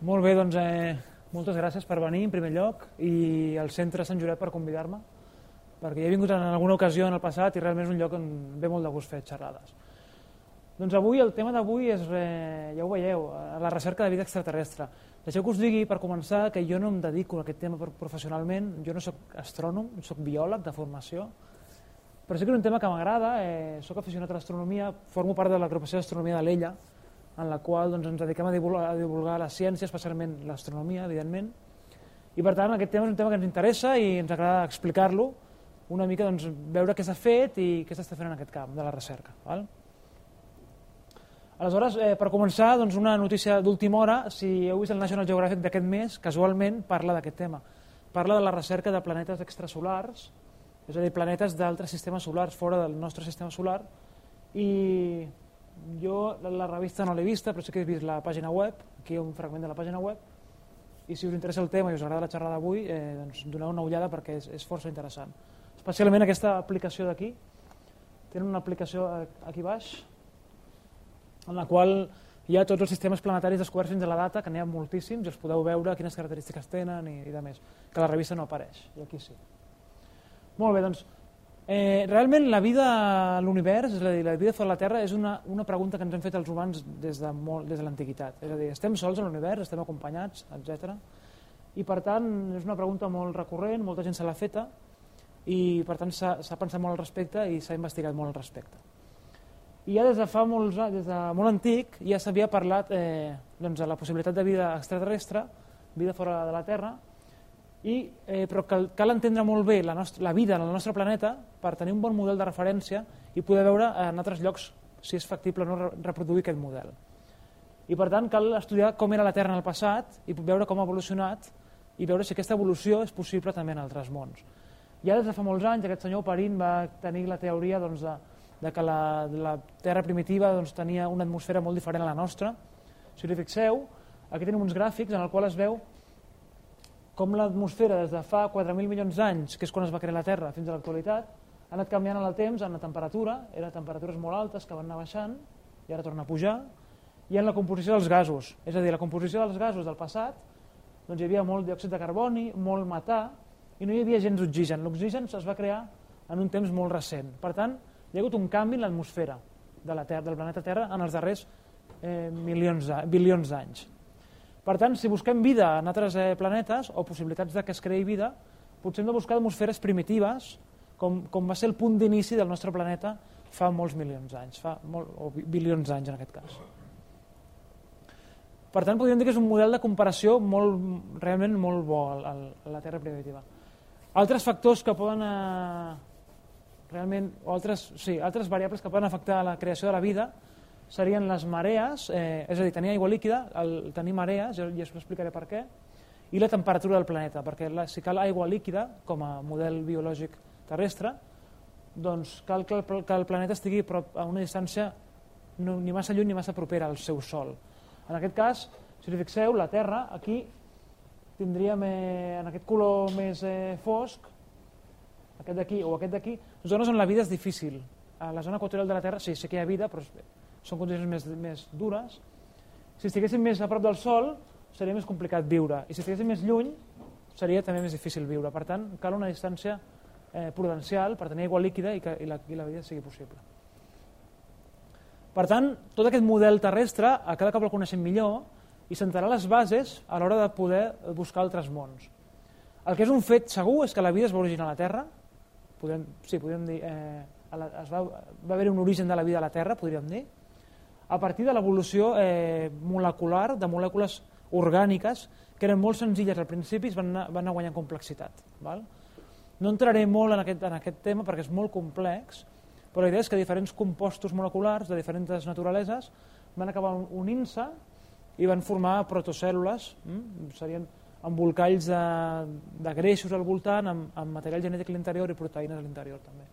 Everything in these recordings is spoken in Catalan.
Molt bé, doncs eh, moltes gràcies per venir en primer lloc i al centre Sant Josep per convidar-me, perquè ja he vingut en alguna ocasió en el passat i realment és un lloc on ve molt de gust fer xerrades. Doncs avui, el tema d'avui és, eh, ja ho veieu, la recerca de vida extraterrestre. Deixeu que us digui, per començar, que jo no em dedico a aquest tema professionalment, jo no sóc astrònom, soc biòleg de formació, però sí que és un tema que m'agrada, eh, sóc aficionat a l'astronomia, formo part de l'agrupació d'astronomia de l'Ella, en la qual doncs, ens dediquem a divulgar, a divulgar la ciència, especialment l'astronomia, evidentment, i per tant aquest tema és un tema que ens interessa i ens agrada explicar-lo, una mica doncs, veure què s'ha fet i què s'està fent en aquest camp de la recerca. Val? Aleshores, eh, per començar, doncs una notícia d'última hora, si heu vist el National Geographic d'aquest mes, casualment parla d'aquest tema. Parla de la recerca de planetes extrasolars, és a dir, planetes d'altres sistemes solars fora del nostre sistema solar, i jo la revista no l'he vista, però sí que he vist la pàgina web, aquí hi ha un fragment de la pàgina web, i si us interessa el tema i us agrada la xerrada d'avui, eh, doncs doneu una ullada perquè és, és força interessant. Especialment aquesta aplicació d'aquí, tenen una aplicació aquí baix, en la qual hi ha tots els sistemes planetaris descoberts fins a la data, que n'hi ha moltíssims, i els podeu veure quines característiques tenen i, i de més, que la revista no apareix, i aquí sí. Molt bé, doncs, eh, realment la vida a l'univers, és a dir, la vida fora la Terra, és una, una pregunta que ens hem fet els humans des de, molt, des de l'antiguitat. És a dir, estem sols a l'univers, estem acompanyats, etc. I per tant, és una pregunta molt recurrent, molta gent se l'ha feta, i per tant s'ha pensat molt al respecte i s'ha investigat molt al respecte i ja des de fa molts anys, des de molt antic, ja s'havia parlat eh, doncs, de la possibilitat de vida extraterrestre, vida fora de la Terra, i, eh, però cal, cal entendre molt bé la, nostra, la vida en el nostre planeta per tenir un bon model de referència i poder veure en altres llocs si és factible no reproduir aquest model. I per tant cal estudiar com era la Terra en el passat i veure com ha evolucionat i veure si aquesta evolució és possible també en altres mons. Ja des de fa molts anys aquest senyor Parín va tenir la teoria doncs, de, de que la, la Terra primitiva doncs, tenia una atmosfera molt diferent a la nostra. Si us fixeu, aquí tenim uns gràfics en el qual es veu com l'atmosfera des de fa 4.000 milions d'anys, que és quan es va crear la Terra, fins a l'actualitat, ha anat canviant en el temps, en la temperatura, eren temperatures molt altes que van anar baixant i ara torna a pujar, i en la composició dels gasos, és a dir, la composició dels gasos del passat, doncs hi havia molt diòxid de carboni, molt metà, i no hi havia gens d'oxigen. L'oxigen es va crear en un temps molt recent. Per tant, hi ha hagut un canvi en l'atmosfera de la Terra, del planeta Terra en els darrers eh, milions, bilions d'anys. Per tant, si busquem vida en altres eh, planetes o possibilitats de que es creï vida, potser hem de buscar atmosferes primitives, com, com va ser el punt d'inici del nostre planeta fa molts milions d'anys, fa molt, o bilions d'anys en aquest cas. Per tant, podríem dir que és un model de comparació molt, realment molt bo a la Terra primitiva. Altres factors que poden eh, realment, altres, sí, altres variables que poden afectar la creació de la vida serien les marees, eh, és a dir, tenir aigua líquida, el tenir marees, ja, ja us explicaré per què, i la temperatura del planeta, perquè la, si cal aigua líquida, com a model biològic terrestre, doncs cal que el, que el planeta estigui a una distància no, ni massa lluny ni massa propera al seu sol. En aquest cas, si us fixeu, la Terra, aquí tindríem eh, en aquest color més eh, fosc, aquest d'aquí o aquest d'aquí, zones on la vida és difícil. A la zona equatorial de la Terra sí, sí que hi ha vida, però són condicions més, més dures. Si estiguéssim més a prop del Sol, seria més complicat viure. I si estiguéssim més lluny, seria també més difícil viure. Per tant, cal una distància eh, prudencial per tenir aigua líquida i que i la, i la vida sigui possible. Per tant, tot aquest model terrestre, a cada cop el coneixem millor i sentarà les bases a l'hora de poder buscar altres mons. El que és un fet segur és que la vida es va originar a la Terra, podem, sí, podem dir, eh, la, es va, va haver un origen de la vida a la Terra, podríem dir, a partir de l'evolució eh, molecular de molècules orgàniques que eren molt senzilles al principi i van anar, van anar guanyant complexitat. Val? No entraré molt en aquest, en aquest tema perquè és molt complex, però la idea és que diferents compostos moleculars de diferents naturaleses van acabar unint-se i van formar protocèl·lules, mm? serien embolcalls de, de greixos al voltant, amb, amb material genètic a l'interior i proteïnes a l'interior també.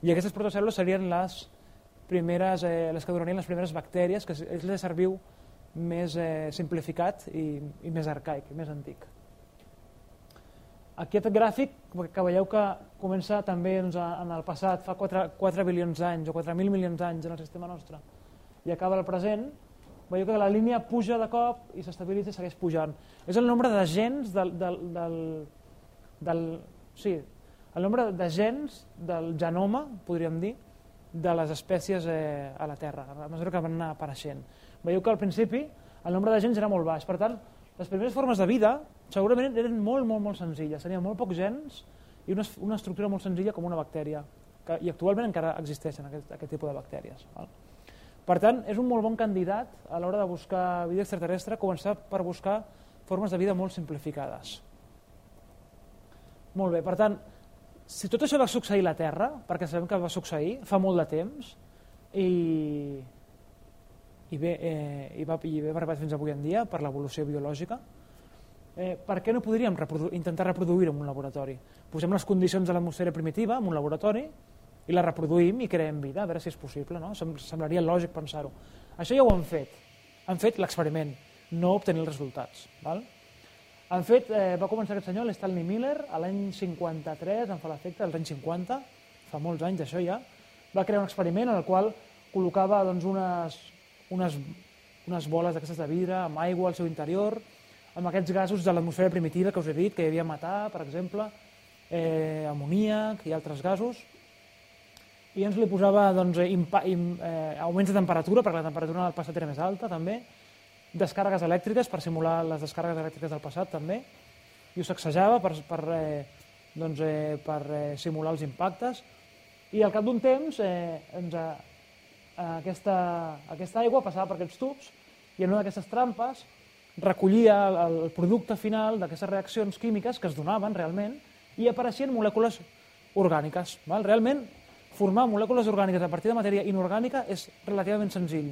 I aquestes protocèl·lules serien les primeres, eh, les que donarien les primeres bactèries, que és l'ésser viu més eh, simplificat i, i més arcaic, i més antic. Aquest gràfic, que veieu que comença també doncs, en el passat, fa 4, 4 bilions d'anys o 4.000 milions d'anys en el sistema nostre, i acaba el present, veieu que la línia puja de cop i s'estabilitza i segueix pujant. És el nombre de gens del, del, del, del, sí, el nombre de gens del genoma, podríem dir, de les espècies eh, a la Terra, a mesura que van anar apareixent. Veieu que al principi el nombre de gens era molt baix, per tant, les primeres formes de vida segurament eren molt, molt, molt senzilles, tenien molt pocs gens i una, una estructura molt senzilla com una bactèria, que, i actualment encara existeixen aquest, aquest tipus de bactèries. Val? Per tant, és un molt bon candidat a l'hora de buscar vida extraterrestre, començar per buscar formes de vida molt simplificades. Molt bé, per tant, si tot això va succeir a la Terra, perquè sabem que va succeir fa molt de temps, i, i, bé, eh, i, va, i bé arribat fins avui en dia per l'evolució biològica, eh, per què no podríem reprodu intentar reproduir en un laboratori? Posem les condicions de l'atmosfera primitiva en un laboratori i la reproduïm i creem vida, a veure si és possible, no? Sem semblaria lògic pensar-ho. Això ja ho han fet, han fet l'experiment, no obtenir els resultats. Val? Han fet, eh, va començar aquest senyor, l'Stanley Miller, a l'any 53, em fa l'efecte, als anys 50, fa molts anys això ja, va crear un experiment en el qual col·locava doncs, unes, unes, unes boles d'aquestes de vidre amb aigua al seu interior, amb aquests gasos de l'atmosfera primitiva que us he dit, que hi havia matar, per exemple, eh, amoníac i altres gasos, i ens li posava doncs, impa, im, eh, augments de temperatura, perquè la temperatura del passat era més alta també, descàrregues elèctriques per simular les descàrregues elèctriques del passat també, i ho sacsejava per, per, eh, doncs, eh, per eh, simular els impactes, i al cap d'un temps eh, ens, eh, aquesta, aquesta aigua passava per aquests tubs i en una d'aquestes trampes recollia el, el producte final d'aquestes reaccions químiques que es donaven realment i apareixien molècules orgàniques. Val? Realment formar molècules orgàniques a partir de matèria inorgànica és relativament senzill.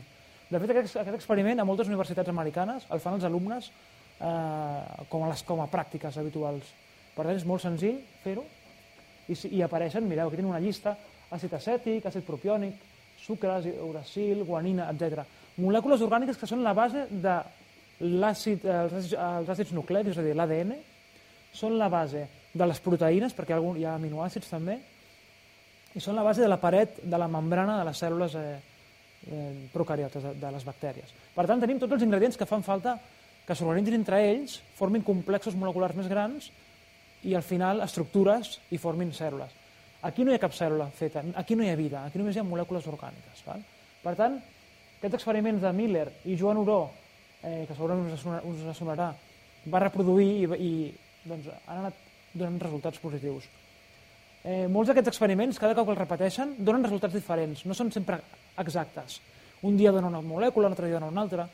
De fet, aquest, aquest experiment a moltes universitats americanes el fan els alumnes eh, com, a les, com a pràctiques habituals. Per tant, és molt senzill fer-ho i, i apareixen, mireu, aquí tenen una llista, àcid acètic, àcid propiònic, sucres, uracil, guanina, etc. Molècules orgàniques que són la base de l'àcid, els, àcids, els àcids nuclears, és a dir, l'ADN, són la base de les proteïnes, perquè hi ha, hi ha aminoàcids també, i són la base de la paret de la membrana de les cèl·lules eh, eh, procariotes, de, de les bactèries. Per tant, tenim tots els ingredients que fan falta que s'organitzin entre ells, formin complexos moleculars més grans i al final estructures i formin cèl·lules. Aquí no hi ha cap cèl·lula feta, aquí no hi ha vida, aquí només hi ha molècules orgàniques. Val? Per tant, aquests experiments de Miller i Joan Uró, eh, que segurament us, sonarà, us sonarà, va reproduir i, i doncs, han anat donant resultats positius eh, molts d'aquests experiments, cada cop que els repeteixen, donen resultats diferents, no són sempre exactes. Un dia dona una molècula, un altre dia dona una altra,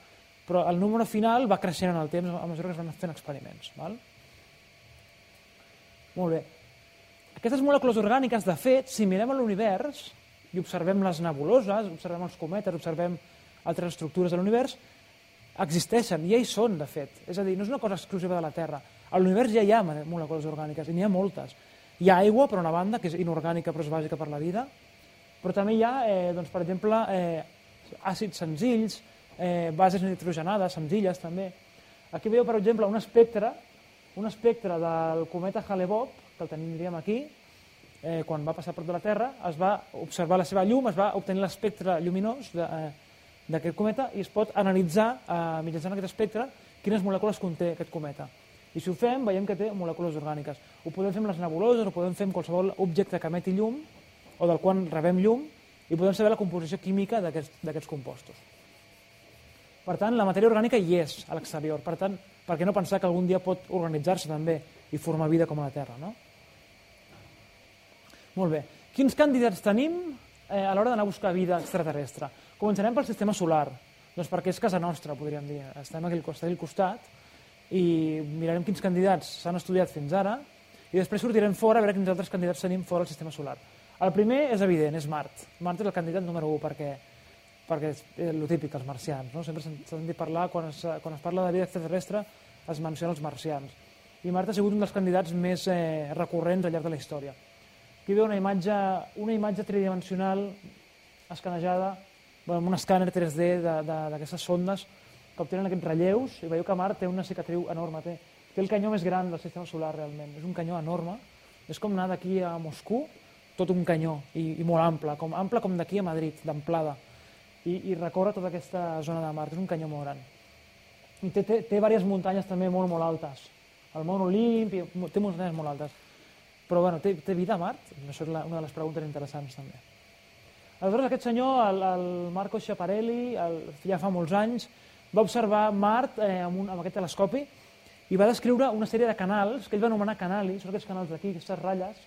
però el número final va creixent en el temps a mesura que es van fent experiments. Val? Molt bé. Aquestes molècules orgàniques, de fet, si mirem a l'univers i observem les nebuloses, observem els cometes, observem altres estructures de l'univers, existeixen, ja hi són, de fet. És a dir, no és una cosa exclusiva de la Terra. A l'univers ja hi ha molècules orgàniques, i n'hi ha moltes. Hi ha aigua, per una banda, que és inorgànica però és bàsica per la vida, però també hi ha, eh, doncs, per exemple, eh, àcids senzills, eh, bases nitrogenades, senzilles també. Aquí veieu, per exemple, un espectre, un espectre del cometa Hale-Bopp, que el tindríem aquí, eh, quan va passar prop de la Terra, es va observar la seva llum, es va obtenir l'espectre lluminós eh, d'aquest eh, cometa i es pot analitzar eh, mitjançant aquest espectre quines molècules conté aquest cometa. I si ho fem, veiem que té molècules orgàniques. Ho podem fer amb les nebuloses, ho podem fer amb qualsevol objecte que emeti llum, o del qual rebem llum, i podem saber la composició química d'aquests compostos. Per tant, la matèria orgànica hi és a l'exterior. Per tant, per què no pensar que algun dia pot organitzar-se també i formar vida com a la Terra, no? Molt bé. Quins candidats tenim eh, a l'hora d'anar a buscar vida extraterrestre? Començarem pel sistema solar, doncs perquè és casa nostra, podríem dir. Estem aquí al costat, i mirarem quins candidats s'han estudiat fins ara i després sortirem fora a veure quins altres candidats tenim fora del sistema solar. El primer és evident, és Mart. Mart és el candidat número 1 perquè, perquè és el típic, els marcians. No? Sempre s'ha sentit parlar, quan es, quan es parla de vida extraterrestre, es menciona els marcians. I Mart ha sigut un dels candidats més eh, recurrents al llarg de la història. Aquí veu una imatge, una imatge tridimensional escanejada amb un escàner 3D d'aquestes sondes que obtenen aquests relleus, i veieu que Mart té una cicatriu enorme, té, té el canyó més gran del sistema solar realment, és un canyó enorme, és com anar d'aquí a Moscou, tot un canyó, i, i molt ample, com, ample com d'aquí a Madrid, d'amplada. i, i recorre tota aquesta zona de Mart. És un canyó molt gran. I té, té, té diverses muntanyes també molt, molt altes. El Mont Olimp, té muntanyes molt altes. Però bueno, té, té vida a Mart? Això és la, una de les preguntes interessants també. Aleshores, aquest senyor, el, el Marco Schiaparelli, el, ja fa molts anys, va observar Mart eh, amb, un, amb aquest telescopi i va descriure una sèrie de canals que ell va anomenar canali, són aquests canals d'aquí, aquestes ratlles,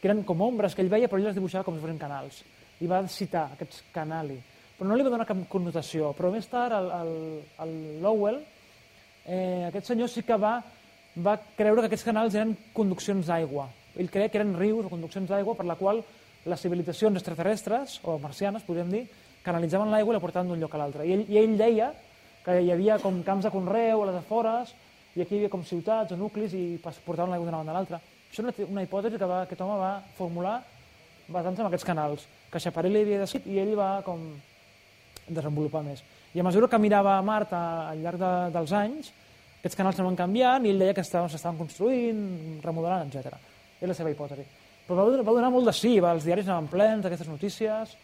que eren com ombres que ell veia, però ell les dibuixava com si fossin canals. I va citar aquests canali. Però no li va donar cap connotació. Però més tard, el, el, el Lowell, eh, aquest senyor sí que va, va creure que aquests canals eren conduccions d'aigua. Ell creia que eren rius o conduccions d'aigua per la qual les civilitzacions extraterrestres, o marcianes, podríem dir, canalitzaven l'aigua i la portaven d'un lloc a l'altre. I, ell, I ell deia que hi havia com camps de conreu a les afores, i aquí hi havia com ciutats o nuclis i portaven l'aigua d'una banda a l'altra. Això és una, hipòtesi que va, aquest home va formular basant-se en aquests canals, que Chaparelli havia decidit i ell va com desenvolupar més. I a mesura que mirava a Mart al llarg de, dels anys, aquests canals van canviant i ell deia que s'estaven construint, remodelant, etc. És la seva hipòtesi. Però va, va donar molt de sí, va, els diaris anaven plens d'aquestes notícies,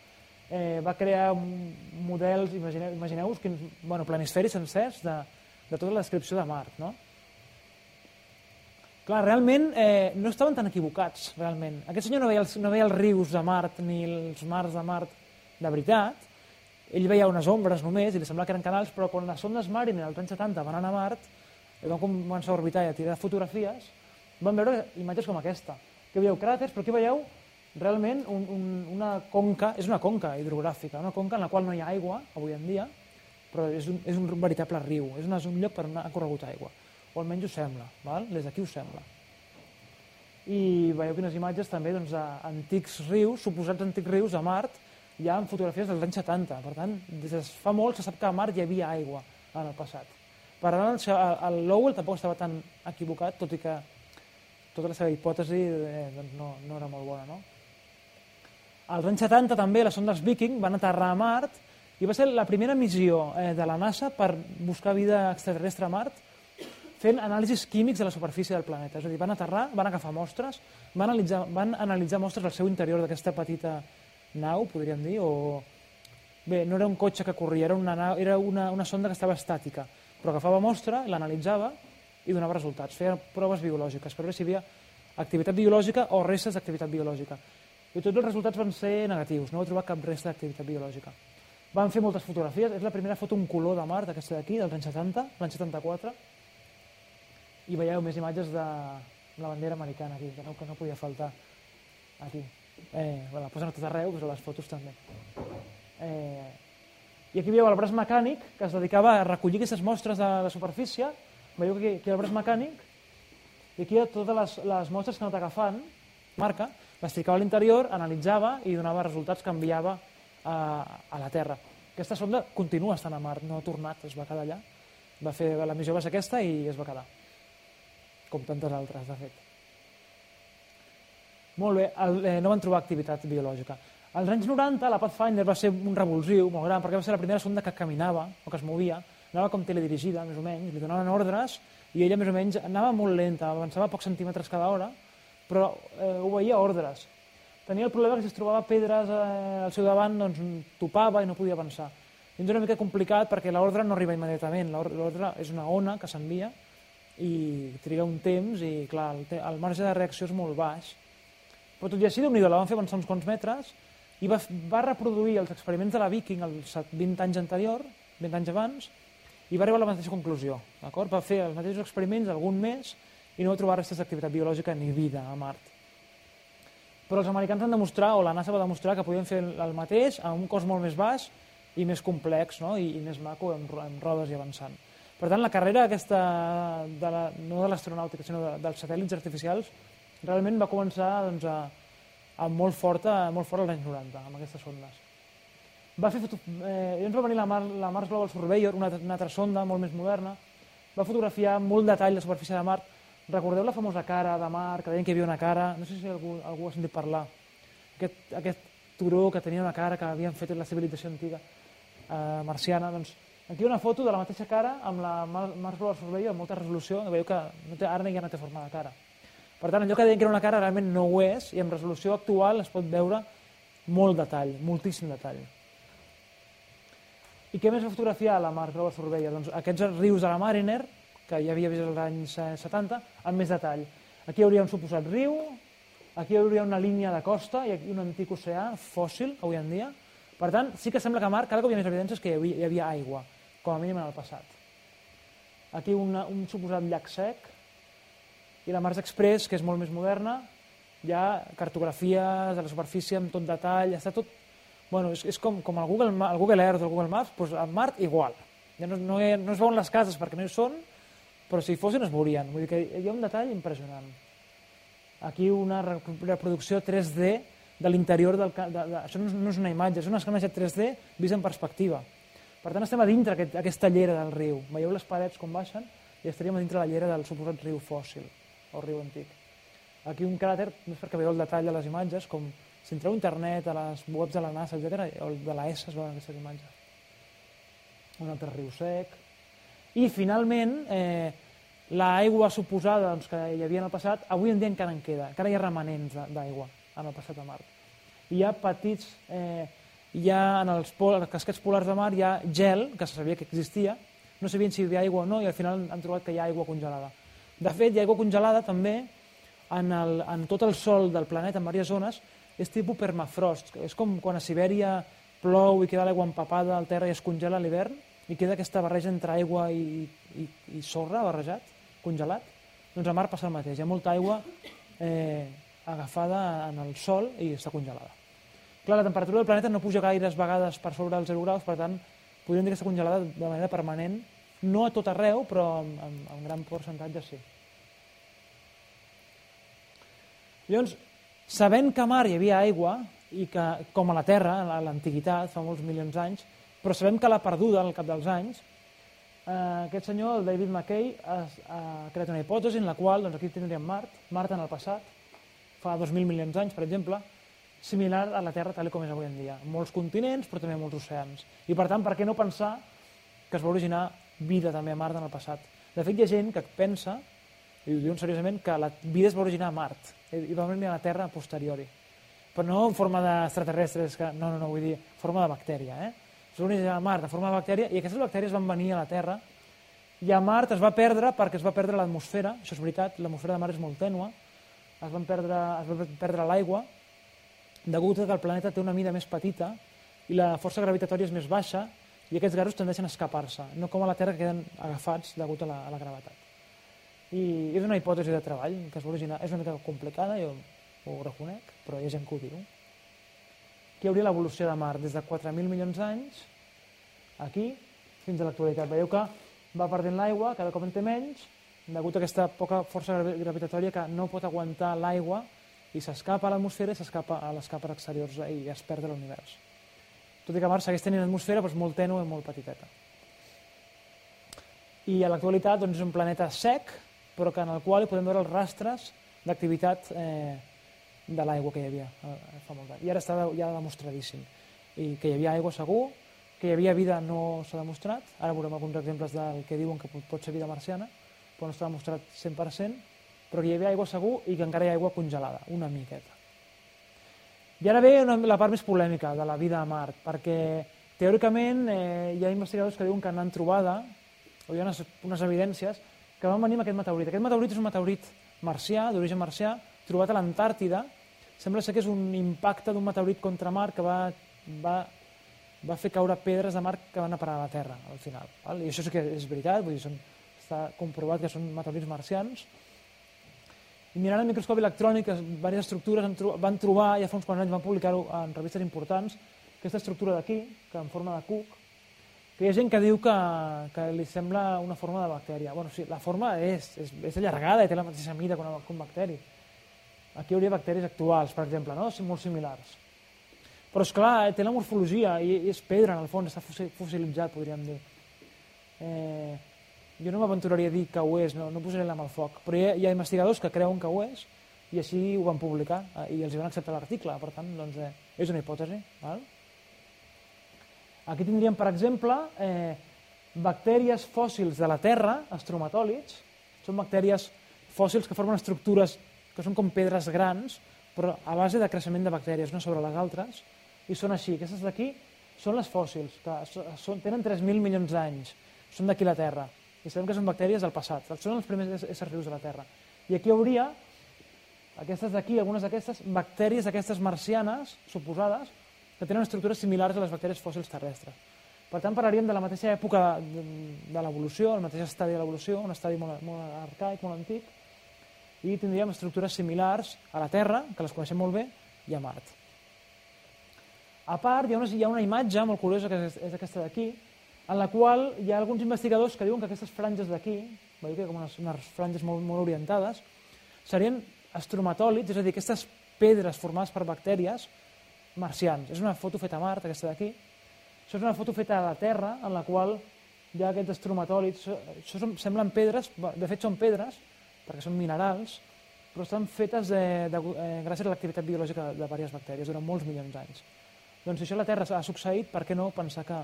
eh, va crear models, imagineu-vos, imagineu bueno, planisferis sencers de, de tota la descripció de Mart. No? Clar, realment eh, no estaven tan equivocats, realment. Aquest senyor no veia, els, no veia els rius de Mart ni els mars de Mart de veritat. Ell veia unes ombres només i li semblava que eren canals, però quan les sondes Mariner als anys 70 van anar a Mart i van començar a orbitar i a tirar fotografies, van veure imatges com aquesta. Que veieu cràters, però aquí veieu realment un, un, una conca, és una conca hidrogràfica, una conca en la qual no hi ha aigua avui en dia, però és un, és un veritable riu, és, una, és un lloc per on ha corregut aigua o almenys ho sembla, val? des d'aquí ho sembla. I veieu quines imatges també doncs, d'antics rius, suposats antics rius a Mart, ja en fotografies dels anys 70. Per tant, des de fa molt se sap que a Mart hi havia aigua en el passat. Per tant, el Lowell tampoc estava tan equivocat, tot i que tota la seva hipòtesi eh, doncs no, no era molt bona. No? Als anys 70 també les sondes Viking van aterrar a Mart i va ser la primera missió eh, de la NASA per buscar vida extraterrestre a Mart fent anàlisis químics de la superfície del planeta. És a dir, van aterrar, van agafar mostres, van analitzar, van analitzar mostres del seu interior d'aquesta petita nau, podríem dir, o... Bé, no era un cotxe que corria, era una, nau, era una, una sonda que estava estàtica, però agafava mostra, l'analitzava i donava resultats. Feia proves biològiques per veure si hi havia activitat biològica o restes d'activitat biològica. I tots els resultats van ser negatius, no va trobar cap resta d'activitat biològica. Van fer moltes fotografies, és la primera foto un color de mar, d'aquesta d'aquí, dels anys 70, l'any 74, i veieu més imatges de la bandera americana aquí, que no, que no podia faltar aquí. Eh, la posen a tot arreu, però les fotos també. Eh, I aquí veieu el braç mecànic que es dedicava a recollir aquestes mostres de la superfície. Veieu que aquí, aquí el braç mecànic i aquí hi ha totes les, les mostres que ha anat agafant, marca, les ficava a l'interior, analitzava i donava resultats que enviava a, a la Terra. Aquesta sonda continua estant a Mart, no ha tornat, es va quedar allà. Va fer, la missió va ser aquesta i es va quedar com tantes altres, de fet. Molt bé, el, eh, no van trobar activitat biològica. Als anys 90 la Pathfinder va ser un revulsiu molt gran perquè va ser la primera sonda que caminava o que es movia, anava com teledirigida, més o menys, li donaven ordres i ella més o menys anava molt lenta, avançava pocs centímetres cada hora, però eh, obeïa ordres. Tenia el problema que si es trobava pedres eh, al seu davant, doncs topava i no podia avançar. I és una mica complicat perquè l'ordre no arriba immediatament, l'ordre és una ona que s'envia i triga un temps i clar, el, el marge de reacció és molt baix. Però tot i així, déu la van fer avançar uns quants metres i va, va reproduir els experiments de la Viking els 20 anys anterior, 20 anys abans, i va arribar a la mateixa conclusió. Va fer els mateixos experiments, algun més, i no va trobar restes d'activitat biològica ni vida a Mart. Però els americans han demostrat, o la NASA va demostrar, que podien fer el mateix a un cost molt més baix i més complex, no? I, i més maco, amb, amb rodes i avançant. Per tant, la carrera aquesta, de la, no de l'astronàutica, sinó de, dels satèl·lits artificials, realment va començar doncs, a, a molt forta, molt fort als anys 90, amb aquestes sondes. Va fer foto... eh, llavors va venir la, Mar, la Mars Global Surveyor, una, una altra sonda molt més moderna, va fotografiar molt detall la superfície de Mart. Recordeu la famosa cara de Mart, que deien que hi havia una cara, no sé si algú, algú ha sentit parlar, aquest, aquest turó que tenia una cara que havien fet la civilització antiga eh, marciana, doncs Aquí una foto de la mateixa cara amb la Mars Global Surveyor amb molta resolució. Veieu que no té, ara ja no té forma de cara. Per tant, allò que deien que era una cara realment no ho és i amb resolució actual es pot veure molt detall, moltíssim detall. I què més va fotografiar la Mar Creu Sorbella? Doncs aquests rius de la Mariner, que ja havia vist als anys 70, amb més detall. Aquí hi hauria un suposat riu, aquí hi hauria una línia de costa i aquí un antic oceà fòssil, avui en dia. Per tant, sí que sembla que a Mar cada cop hi ha més evidències que hi havia, hi havia aigua, com a mínim en el passat. Aquí una, un suposat llac sec, i la Mars Express, que és molt més moderna, hi ha cartografies de la superfície amb tot detall, està tot... Bueno, és, és com, com el, Google, el Google Earth o el Google Maps, doncs a Mart igual. Ja no, no, no es veuen les cases perquè no hi són, però si hi fossin es veurien. Vull dir que hi ha un detall impressionant. Aquí una reproducció 3D de l'interior del... De, de, això no és una imatge, és una imatge 3D vista en perspectiva. Per tant, estem a dintre aquest, aquesta llera del riu. Veieu les parets com baixen i estaríem a dintre la llera del suposat riu fòssil o riu antic. Aquí un cràter, més perquè veieu el detall de les imatges, com si entreu a internet, a les webs de la NASA, etc, o de la ESA es veuen aquestes imatges. Un altre riu sec. I, finalment, eh, l'aigua suposada doncs, que hi havia en el passat, avui en dia encara en queda, encara hi ha remanents d'aigua en el passat a Mart. Hi ha petits... Eh, hi ha en els, pol, els casquets polars de mar hi ha gel, que se sabia que existia, no sabien si hi havia aigua o no, i al final han trobat que hi ha aigua congelada. De fet, hi ha aigua congelada també en, el, en tot el sol del planeta, en diverses zones, és tipus permafrost. És com quan a Sibèria plou i queda l'aigua empapada al terra i es congela a l'hivern i queda aquesta barreja entre aigua i, i, i sorra barrejat, congelat. Doncs a mar passa el mateix. Hi ha molta aigua eh, agafada en el sol i està congelada. Clar, la temperatura del planeta no puja gaires vegades per sobre dels 0 graus, per tant, podríem dir que està congelada de manera permanent no a tot arreu, però en, en, gran percentatge sí. Llavors, sabent que a mar hi havia aigua, i que, com a la Terra, a l'antiguitat, fa molts milions d'anys, però sabem que l'ha perduda al cap dels anys, eh, aquest senyor, el David McKay, ha, ha creat una hipòtesi en la qual, doncs aquí tindríem Mart, Mart en el passat, fa 2.000 milions d'anys, per exemple, similar a la Terra tal com és avui en dia. Molts continents, però també molts oceans. I per tant, per què no pensar que es va originar vida també a Mart en el passat. De fet, hi ha gent que pensa, i ho diuen seriosament, que la vida es va originar a Mart i va venir a la Terra a posteriori. Però no en forma d'extraterrestres, que no, no, no, vull dir, forma de bactèria. Eh? Es va originar a Mart en forma de bactèria i aquestes bactèries van venir a la Terra i a Mart es va perdre perquè es va perdre l'atmosfera, això és veritat, l'atmosfera de Mart és molt tènua, es, van perdre, es va perdre l'aigua, degut a que el planeta té una mida més petita i la força gravitatòria és més baixa i aquests gasos tendeixen a escapar-se, no com a la Terra que queden agafats degut a la, a la gravetat. I és una hipòtesi de treball que es va originar, és una mica complicada, jo ho reconec, però hi ha gent que ho diu. Aquí hauria l'evolució de Mart des de 4.000 milions d'anys, aquí, fins a l'actualitat. Veieu que va perdent l'aigua, cada cop en té menys, degut a aquesta poca força gravitatòria que no pot aguantar l'aigua i s'escapa a l'atmosfera i s'escapa a les capes exteriors i es perd l'univers tot i que Mart segueix tenint atmosfera però és molt tènue i molt petiteta. I a l'actualitat doncs, és un planeta sec, però que en el qual hi podem veure els rastres d'activitat eh, de l'aigua que hi havia eh, fa molt d'any. I ara està ja demostradíssim. I que hi havia aigua segur, que hi havia vida no s'ha demostrat, ara veurem alguns exemples del que diuen que pot ser vida marciana, però no està demostrat 100%, però que hi havia aigua segur i que encara hi ha aigua congelada, una miqueta. I ara ve una, la part més polèmica de la vida a Mart, perquè teòricament eh, hi ha investigadors que diuen que n'han trobada, o hi ha unes, unes evidències, que van venir amb aquest meteorit. Aquest meteorit és un meteorit marcià, d'origen marcià, trobat a l'Antàrtida. Sembla ser que és un impacte d'un meteorit contra Mart que va, va, va fer caure pedres de Mart que van a parar a la Terra, al final. Val? I això sí que és veritat, vull dir, són, està comprovat que són meteorits marcians, i mirant el microscopi electrònic, diverses estructures van trobar, ja fa uns quants anys van publicar-ho en revistes importants, aquesta estructura d'aquí, que en forma de cuc, que hi ha gent que diu que, que li sembla una forma de bactèria. Bueno, sí, la forma és, és, és allargada i té la mateixa mida que, que un bacteri. Aquí hi hauria bacteris actuals, per exemple, no? molt similars. Però, és clar, té la morfologia i, i és pedra, en el fons, està fossilitzat, podríem dir. Eh, jo no m'aventuraria a dir que ho és, no, no posaré la mà al foc, però hi ha, hi ha investigadors que creuen que ho és i així ho van publicar eh, i els van acceptar l'article, per tant, doncs, eh, és una hipòtesi. Val? Aquí tindríem, per exemple, eh, bactèries fòssils de la Terra, astromatòlits, són bactèries fòssils que formen estructures que són com pedres grans, però a base de creixement de bactèries, no sobre les altres, i són així. Aquestes d'aquí són les fòssils, que són, tenen 3.000 milions d'anys, són d'aquí la Terra, i sabem que són bactèries del passat, són els primers éssers vius de la Terra. I aquí hauria, aquestes d'aquí, algunes d'aquestes, bactèries aquestes marcianes, suposades, que tenen estructures similars a les bactèries fòssils terrestres. Per tant, parlaríem de la mateixa època de, de l'evolució, el mateix estadi de l'evolució, un estadi molt, molt arcaic, molt antic, i tindríem estructures similars a la Terra, que les coneixem molt bé, i a Mart. A part, hi ha una, hi ha una imatge molt curiosa, que és, és aquesta d'aquí, en la qual hi ha alguns investigadors que diuen que aquestes franges d'aquí, veieu que com unes, unes franges molt, molt orientades, serien astromatòlits, és a dir, aquestes pedres formades per bactèries marcians. És una foto feta a Mart, aquesta d'aquí. Això és una foto feta a la Terra, en la qual hi ha aquests astromatòlits. Això són, semblen pedres, de fet són pedres, perquè són minerals, però estan fetes de, de, eh, gràcies a l'activitat biològica de diverses bactèries durant molts milions d'anys. Doncs si això a la Terra ha succeït, per què no pensar que,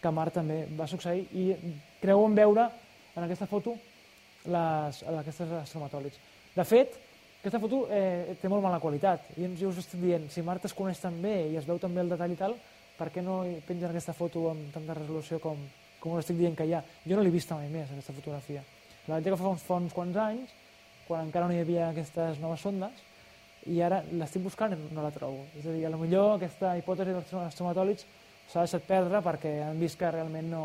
que a Mart també va succeir? I creuen veure en aquesta foto les, aquestes astromatòlits. De fet, aquesta foto eh, té molt mala qualitat. I jo us estic dient, si Mart es coneix tan bé i es veu tan bé el detall i tal, per què no pengen aquesta foto amb tanta resolució com, com us estic dient que hi ha? Jo no l'he vist mai més, aquesta fotografia. La vaig agafar fa uns quants anys, quan encara no hi havia aquestes noves sondes, i ara l'estic buscant i no la trobo. És a dir, a lo millor aquesta hipòtesi dels astromatòlits s'ha deixat perdre perquè han vist que realment no,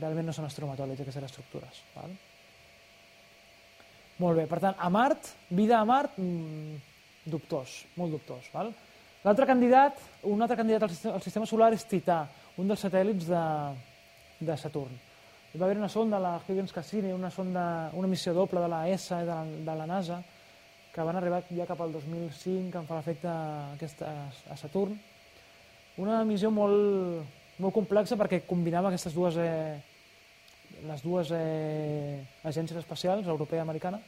realment no són astromatòlits aquestes estructures. Val? Molt bé, per tant, a Mart, vida a Mart, mmm, dubtós, molt dubtós. Val? L'altre candidat, un altre candidat al sistema, al sistema solar és Tità, un dels satèl·lits de, de Saturn. Hi va haver una sonda, la Huygens-Cassini, una, sonda, una missió doble de la ESA i de la, de la NASA, que van arribar ja cap al 2005, que en fa l'efecte a, a Saturn. Una missió molt, molt complexa perquè combinava aquestes dues, eh, les dues eh, agències espacials, europea i americana,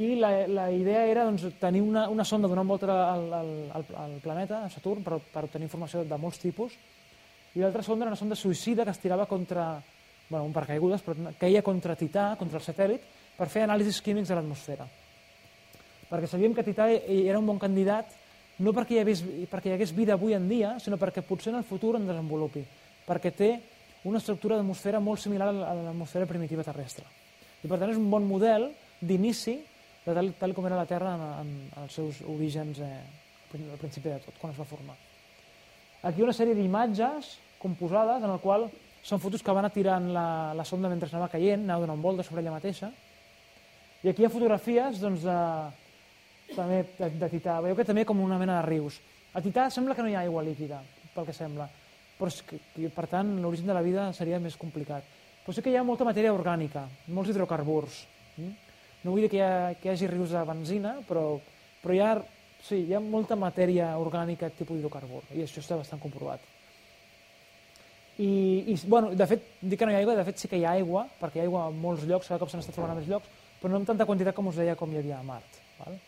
i la, la idea era doncs, tenir una, una sonda donant volta al, al, al, al planeta, a Saturn, per, per obtenir informació de molts tipus, i l'altra sonda era una sonda suïcida que es tirava contra, bueno, un paracaigudes, però caia contra Tità, contra el satèl·lit, per fer anàlisis químics de l'atmosfera. Perquè sabíem que Tità era un bon candidat no perquè hi, hagués, perquè hi hagués vida avui en dia, sinó perquè potser en el futur en desenvolupi, perquè té una estructura d'atmosfera molt similar a l'atmosfera primitiva terrestre. I per tant és un bon model d'inici de tal, tal com era la Terra en, en, els seus orígens eh, al principi de tot, quan es va formar. Aquí una sèrie d'imatges composades en el qual són fotos que va anar tirant la, la sonda mentre anava caient, anava donant voltes sobre ella mateixa. I aquí hi ha fotografies doncs, de, també de, Tità. Veieu que també com una mena de rius. A Tità sembla que no hi ha aigua líquida, pel que sembla. Però és que, per tant, l'origen de la vida seria més complicat. Però sí que hi ha molta matèria orgànica, molts hidrocarburs. Mm? No vull dir que hi, ha, que hi hagi rius de benzina, però, però hi, ha, sí, hi ha molta matèria orgànica tipus hidrocarbur, i això està bastant comprovat. I, i bueno, de fet, dic que no hi ha aigua, de fet sí que hi ha aigua, perquè hi ha aigua a molts llocs, cada cop s'han estat trobant a més llocs, però no amb tanta quantitat com us deia com hi havia a Mart. Val?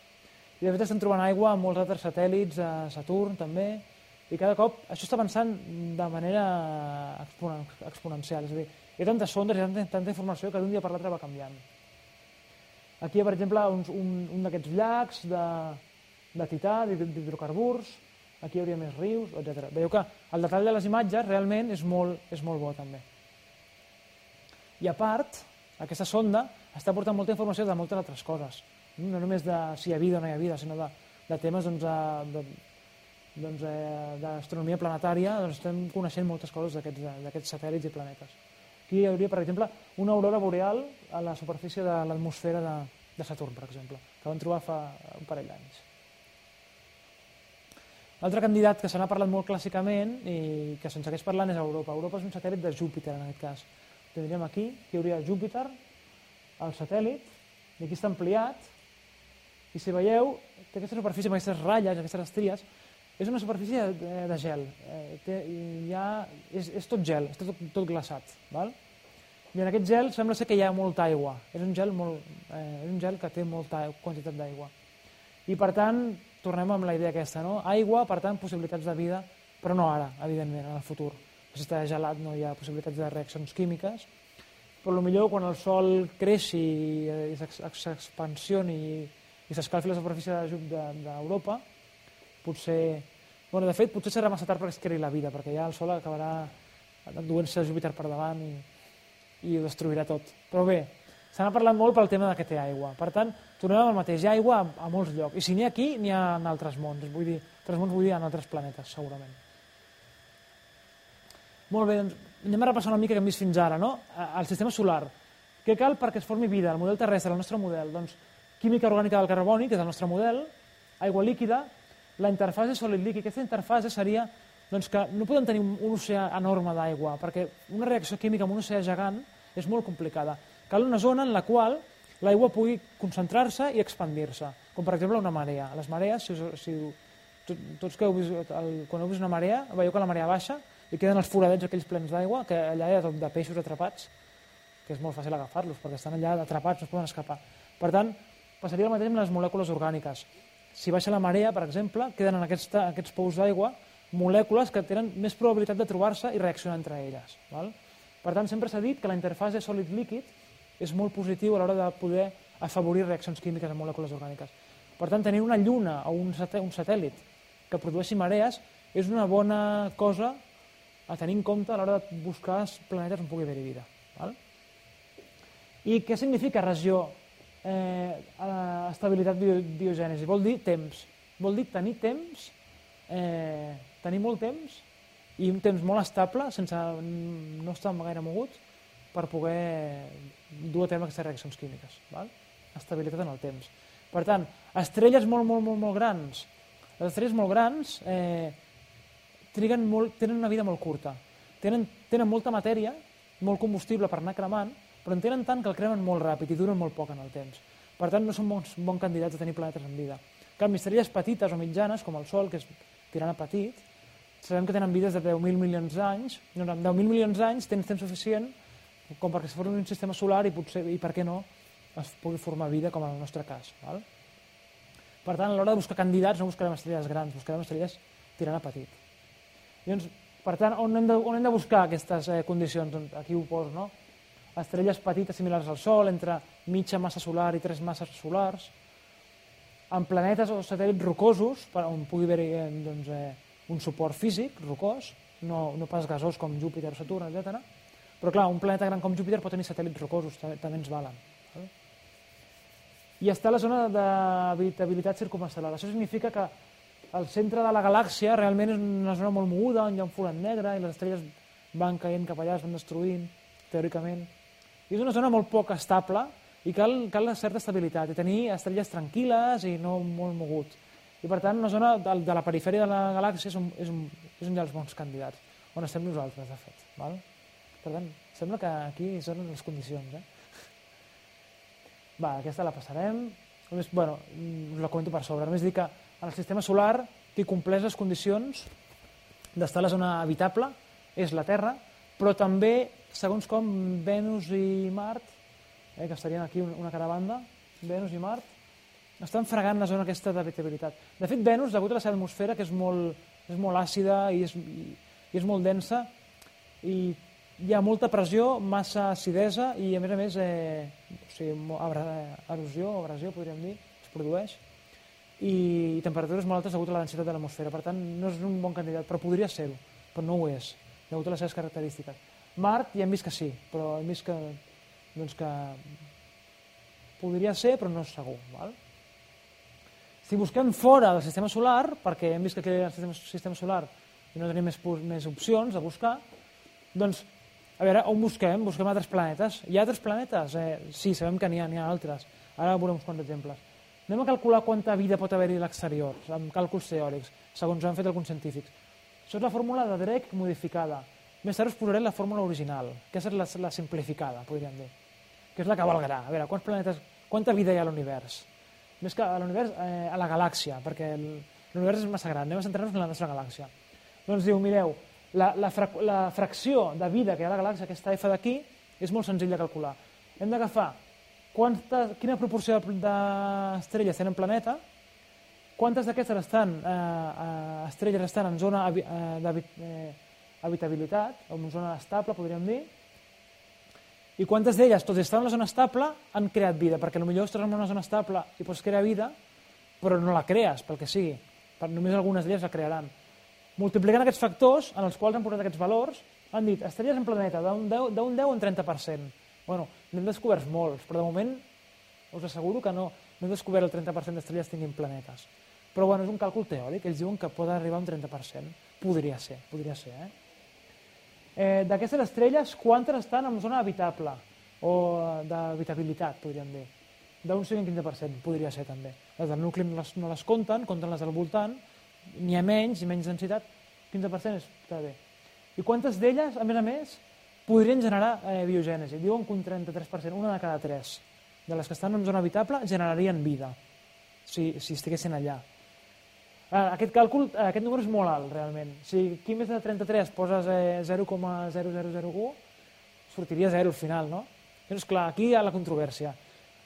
I de fet estan trobant aigua a molts altres satèl·lits, a Saturn també, i cada cop això està avançant de manera exponencial, és a dir, hi ha tantes sondes, hi ha tanta, tanta informació que d'un dia per l'altre va canviant. Aquí hi ha, per exemple, un, un, un d'aquests llacs de, de tità, d'hidrocarburs, aquí hi hauria més rius, etc. Veieu que el detall de les imatges realment és molt, és molt bo també. I a part, aquesta sonda està portant molta informació de moltes altres coses, no només de si hi ha vida o no hi ha vida, sinó de, de temes doncs, de, doncs, eh, d'astronomia planetària, doncs estem coneixent moltes coses d'aquests satèl·lits i planetes. Aquí hi hauria, per exemple, una aurora boreal a la superfície de l'atmosfera de, de Saturn, per exemple, que van trobar fa un parell d'anys. L'altre candidat que se n'ha parlat molt clàssicament i que se'n segueix parlant és Europa. Europa és un satèl·lit de Júpiter, en aquest cas. Tindríem aquí, que hi hauria Júpiter, el satèl·lit, i aquí està ampliat, i si veieu, té aquesta superfície amb aquestes ratlles, aquestes estries, és una superfície de, de gel. Eh, té, ha, és, és tot gel, és tot, tot glaçat. Val? I en aquest gel sembla ser que hi ha molta aigua. És un gel, molt, eh, és un gel que té molta quantitat d'aigua. I per tant, tornem amb la idea aquesta, no? Aigua, per tant, possibilitats de vida, però no ara, evidentment, en el futur. Si està gelat no hi ha possibilitats de reaccions químiques, però millor quan el sol creixi i s'expansioni i, i s'escalfi la superfície d'Europa, potser Bueno, de fet, potser serà massa tard perquè es creï la vida, perquè ja el Sol acabarà enduent-se Júpiter per davant i, i ho destruirà tot. Però bé, se n'ha parlat molt pel tema de que té aigua. Per tant, tornem al mateix. Hi ha aigua a, a molts llocs. I si n'hi ha aquí, n'hi ha en altres mons. Vull dir, altres mons vull dir en altres planetes, segurament. Molt bé, doncs anem a repassar una mica que hem vist fins ara, no? El sistema solar. Què cal perquè es formi vida? El model terrestre, el nostre model. Doncs química orgànica del carboni, que és el nostre model, aigua líquida, la interfase sòlid-líquid. Aquesta interfase seria doncs, que no podem tenir un, oceà enorme d'aigua, perquè una reacció química amb un oceà gegant és molt complicada. Cal una zona en la qual l'aigua pugui concentrar-se i expandir-se, com per exemple una marea. Les marees, si, si tots que heu vist, el, quan heu vist una marea, veieu que la marea baixa i queden els foradets aquells plens d'aigua, que allà hi ha de peixos atrapats, que és molt fàcil agafar-los, perquè estan allà atrapats, no es poden escapar. Per tant, passaria el mateix amb les molècules orgàniques. Si baixa la marea, per exemple, queden en aquesta, aquests pous d'aigua molècules que tenen més probabilitat de trobar-se i reaccionar entre elles. Val? Per tant, sempre s'ha dit que la interfase sòlid-líquid és molt positiu a l'hora de poder afavorir reaccions químiques amb molècules orgàniques. Per tant, tenir una lluna o un satèl·lit que produeixi marees és una bona cosa a tenir en compte a l'hora de buscar planetes on pugui haver-hi vida. Val? I què significa regió eh, estabilitat biogènesi? Vol dir temps. Vol dir tenir temps, eh, tenir molt temps i un temps molt estable, sense no estar gaire mogut, per poder dur a terme aquestes reaccions químiques. Val? Estabilitat en el temps. Per tant, estrelles molt, molt, molt, molt grans. Les estrelles molt grans eh, triguen molt, tenen una vida molt curta. Tenen, tenen molta matèria, molt combustible per anar cremant, però en tenen tant que el cremen molt ràpid i duren molt poc en el temps. Per tant, no són bons, bons candidats a tenir planetes en vida. En canvi, estrelles petites o mitjanes, com el Sol, que és tirant a petit, sabem que tenen vides de 10.000 milions d'anys. No, amb 10.000 milions d'anys tens temps suficient com perquè es formi un sistema solar i potser, i per què no, es pugui formar vida com en el nostre cas. Val? Per tant, a l'hora de buscar candidats no buscarem estrelles grans, buscarem estrelles tirant a petit. Llavors, per tant, on hem de, on hem de buscar aquestes eh, condicions? Doncs aquí ho poso, no? Estrelles petites similars al Sol, entre mitja massa solar i tres masses solars, en planetes o satèl·lits rocosos, per on pugui haver eh, doncs, eh, un suport físic rocós, no, no pas gasós com Júpiter, Saturn, etc. Però clar, un planeta gran com Júpiter pot tenir satèl·lits rocosos, també ens valen. Val? I està la zona d'habitabilitat circumestel·lar. Això significa que el centre de la galàxia realment és una zona molt moguda, on hi ha un forat negre i les estrelles van caient cap allà, es van destruint, teòricament. I és una zona molt poc estable i cal, cal una certa estabilitat i tenir estrelles tranquil·les i no molt mogut. I per tant, una zona de, de la perifèria de la galàxia és un, és, un, és un dels bons candidats, on estem nosaltres, de fet. Val? Per tant, sembla que aquí són les condicions. Eh? Va, aquesta la passarem. Només, bueno, us la comento per sobre. Només dir que en el sistema solar qui compleix les condicions d'estar a la zona habitable és la Terra, però també segons com Venus i Mart, eh, que estarien aquí una cara banda, Venus i Mart, estan fregant la zona aquesta d'habitabilitat. De fet, Venus, degut a la seva atmosfera, que és molt, és molt àcida i és, i, i és molt densa, i hi ha molta pressió, massa acidesa i, a més a més, eh, o sigui, erosió o abrasió, podríem dir, es produeix, i temperatures molt altes degut a la densitat de l'atmosfera. Per tant, no és un bon candidat, però podria ser-ho, però no ho és, degut a les seves característiques. Mart ja hem vist que sí, però hem vist que, doncs que podria ser, però no és segur. Val? Si busquem fora del sistema solar, perquè hem vist que ha el sistema, solar i no tenim més, més opcions a buscar, doncs, a veure, on busquem? Busquem altres planetes. Hi ha altres planetes? Eh, sí, sabem que n'hi ha, ha altres. Ara veurem uns quants exemples. Anem a calcular quanta vida pot haver-hi a l'exterior, amb càlculs teòrics, segons han fet alguns científics. Això és la fórmula de Drake modificada. Més tard us posaré la fórmula original, que és la, la simplificada, podríem dir, que és la que valgarà. A veure, quants planetes, quanta vida hi ha a l'univers? Més que a l'univers, eh, a la galàxia, perquè l'univers és massa gran. Anem a centrar-nos en la nostra galàxia. Doncs diu, mireu, la, la, fra, la fracció de vida que hi ha a la galàxia, aquesta F d'aquí, és molt senzill de calcular. Hem d'agafar quina proporció d'estrelles tenen planeta, quantes d'aquestes estan, eh, eh, estrelles estan en zona eh, eh, habitabilitat, o una zona estable, podríem dir, i quantes d'elles, tot i estar en una zona estable, han creat vida, perquè potser estàs en una zona estable i pots crear vida, però no la crees, pel que sigui. Per, només algunes d'elles la crearan. multiplicant aquests factors en els quals han posat aquests valors, han dit estrelles en planeta d'un 10, 10 a un 30%. Bueno, n'hem descobert molts, però de moment us asseguro que no, no hem descobert el 30% d'estrelles tinguin planetes. Però bueno, és un càlcul teòric, ells diuen que poden arribar a un 30%. Podria ser, podria ser. Eh? Eh, D'aquestes estrelles, quantes estan en zona habitable o d'habitabilitat, podríem dir? D'un 5 15%, podria ser també. Les del nucli no les, no les compten, compten les del voltant, n'hi ha menys i menys densitat, 15% està bé. I quantes d'elles, a més a més, podrien generar eh, biogènesi? Diuen que un 33%, una de cada tres de les que estan en zona habitable generarien vida, si, si estiguessin allà. Ah, aquest càlcul, aquest número és molt alt, realment. Si aquí més de 33 poses eh, 0,0001, sortiria 0 al final, no? Llavors, clar, aquí hi ha la controvèrsia.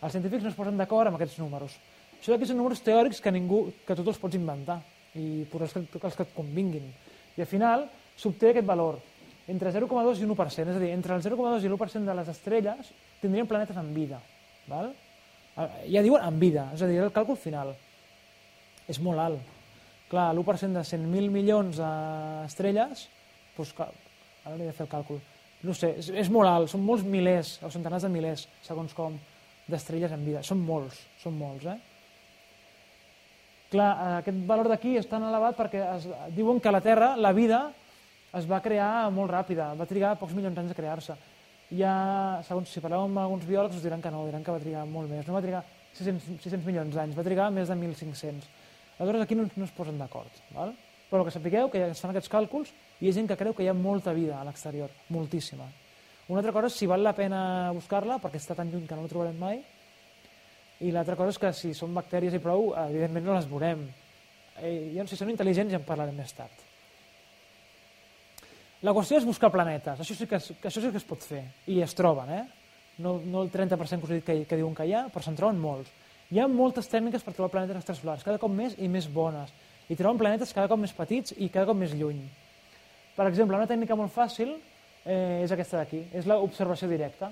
Els científics no es posen d'acord amb aquests números. Això d'aquí són números teòrics que ningú, que tu els pots inventar i posar els que, els que et convinguin. I al final s'obté aquest valor entre 0,2 i 1%, és a dir, entre el 0,2 i l'1% de les estrelles tindrien planetes amb vida. Val? Ja diuen amb vida, és a dir, el càlcul final. És molt alt. Clar, l'1% de 100.000 milions d'estrelles, doncs, ara he de fer el càlcul. No sé, és, és molt alt, són molts milers, o centenars de milers, segons com, d'estrelles en vida. Són molts, són molts, eh? Clar, aquest valor d'aquí és tan elevat perquè es, diuen que la Terra la vida es va crear molt ràpida, va trigar pocs milions d'anys a crear-se. Ja, segons si parleu amb alguns biòlegs, us diran que no, diran que va trigar molt més. No va trigar 600, 600 milions d'anys, va trigar més de 1.500. Aleshores aquí no, no es posen d'acord. Però que sapigueu que es fan aquests càlculs i hi ha gent que creu que hi ha molta vida a l'exterior, moltíssima. Una altra cosa és si val la pena buscar-la, perquè està tan lluny que no la trobarem mai, i l'altra cosa és que si són bactèries i prou, evidentment no les veurem. I si són intel·ligents ja en parlarem més tard. La qüestió és buscar planetes. Això sí que, es, això sí que es pot fer. I es troben, eh? No, no el 30% que dit que, que diuen que hi ha, però se'n troben molts. Hi ha moltes tècniques per trobar planetes extrasolars, cada cop més i més bones. I troben planetes cada cop més petits i cada cop més lluny. Per exemple, una tècnica molt fàcil eh, és aquesta d'aquí, és l'observació directa.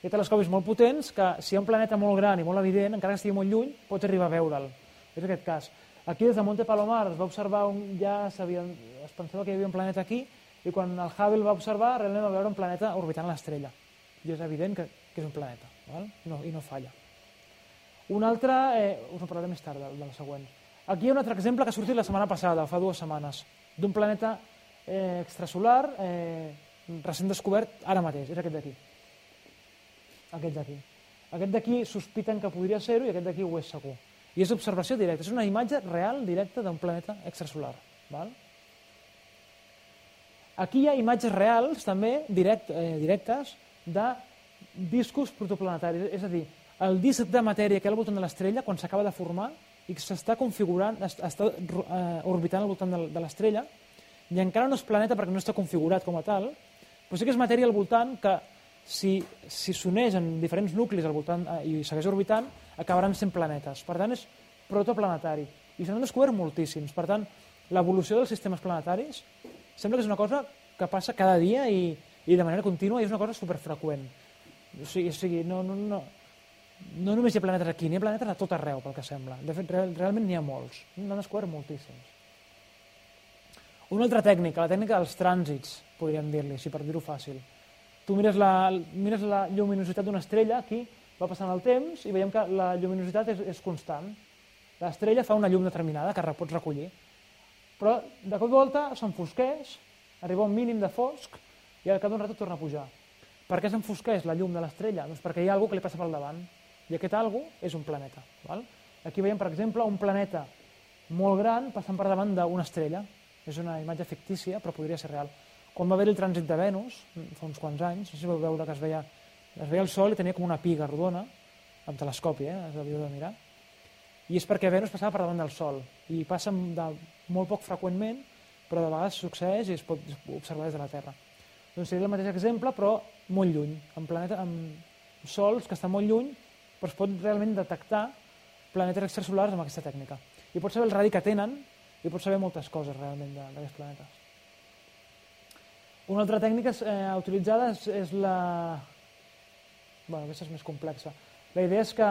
Hi ha telescopis molt potents que, si hi ha un planeta molt gran i molt evident, encara que estigui molt lluny, pots arribar a veure'l. És aquest cas. Aquí, des de Monte Palomar, es va observar, un, ja es pensava que hi havia un planeta aquí, i quan el Hubble va observar, realment va veure un planeta orbitant l'estrella. I és evident que, que és un planeta, val? No, i no falla. Un altre, eh, us en parlaré més tard, de, la següent. Aquí hi ha un altre exemple que ha sortit la setmana passada, fa dues setmanes, d'un planeta eh, extrasolar eh, recent descobert ara mateix, és aquest d'aquí aquest d'aquí. Aquest d'aquí sospiten que podria ser-ho i aquest d'aquí ho és segur. I és observació directa, és una imatge real directa d'un planeta extrasolar. Val? Aquí hi ha imatges reals, també, direct, eh, directes, de discos protoplanetaris. És a dir, el disc de matèria que hi ha al voltant de l'estrella, quan s'acaba de formar i que s'està configurant, està eh, orbitant al voltant de, l'estrella, i encara no és planeta perquè no està configurat com a tal, però sí que és matèria al voltant que si s'uneix si en diferents nuclis al voltant eh, i segueix orbitant, acabaran sent planetes. Per tant, és protoplanetari. I se n'han descobert moltíssims. Per tant, l'evolució dels sistemes planetaris sembla que és una cosa que passa cada dia i, i de manera contínua i és una cosa superfreqüent. O sigui, o sigui no, no, no, no només hi ha planetes aquí, n'hi ha planetes a tot arreu, pel que sembla. De fet, real, realment n'hi ha molts. N'han descobert moltíssims. Una altra tècnica, la tècnica dels trànsits, podríem dir-li, si per dir-ho fàcil tu mires la, mires la lluminositat d'una estrella, aquí va passant el temps i veiem que la lluminositat és, és constant. L'estrella fa una llum determinada que pots recollir. Però de cop i volta s'enfosqueix, arriba un mínim de fosc i al cap d'un rato torna a pujar. Per què s'enfosqueix la llum de l'estrella? Doncs perquè hi ha alguna que li passa pel davant. I aquest algú és un planeta. Val? Aquí veiem, per exemple, un planeta molt gran passant per davant d'una estrella. És una imatge fictícia, però podria ser real. Quan va haver el trànsit de Venus, fa uns quants anys, no sé si vau veure que es veia, es veia el Sol i tenia com una piga rodona, amb telescopi, eh, es havíeu de mirar, i és perquè Venus passava per davant del Sol, i passa de molt poc freqüentment, però de vegades succeeix i es pot observar des de la Terra. Doncs seria el mateix exemple, però molt lluny, amb, planeta, amb sols que estan molt lluny, però es pot realment detectar planetes extrasolars amb aquesta tècnica. I pots saber el radi que tenen i pots saber moltes coses realment d'aquests planetes. Una altra tècnica eh, utilitzada és, és la... bueno, aquesta és més complexa. La idea és que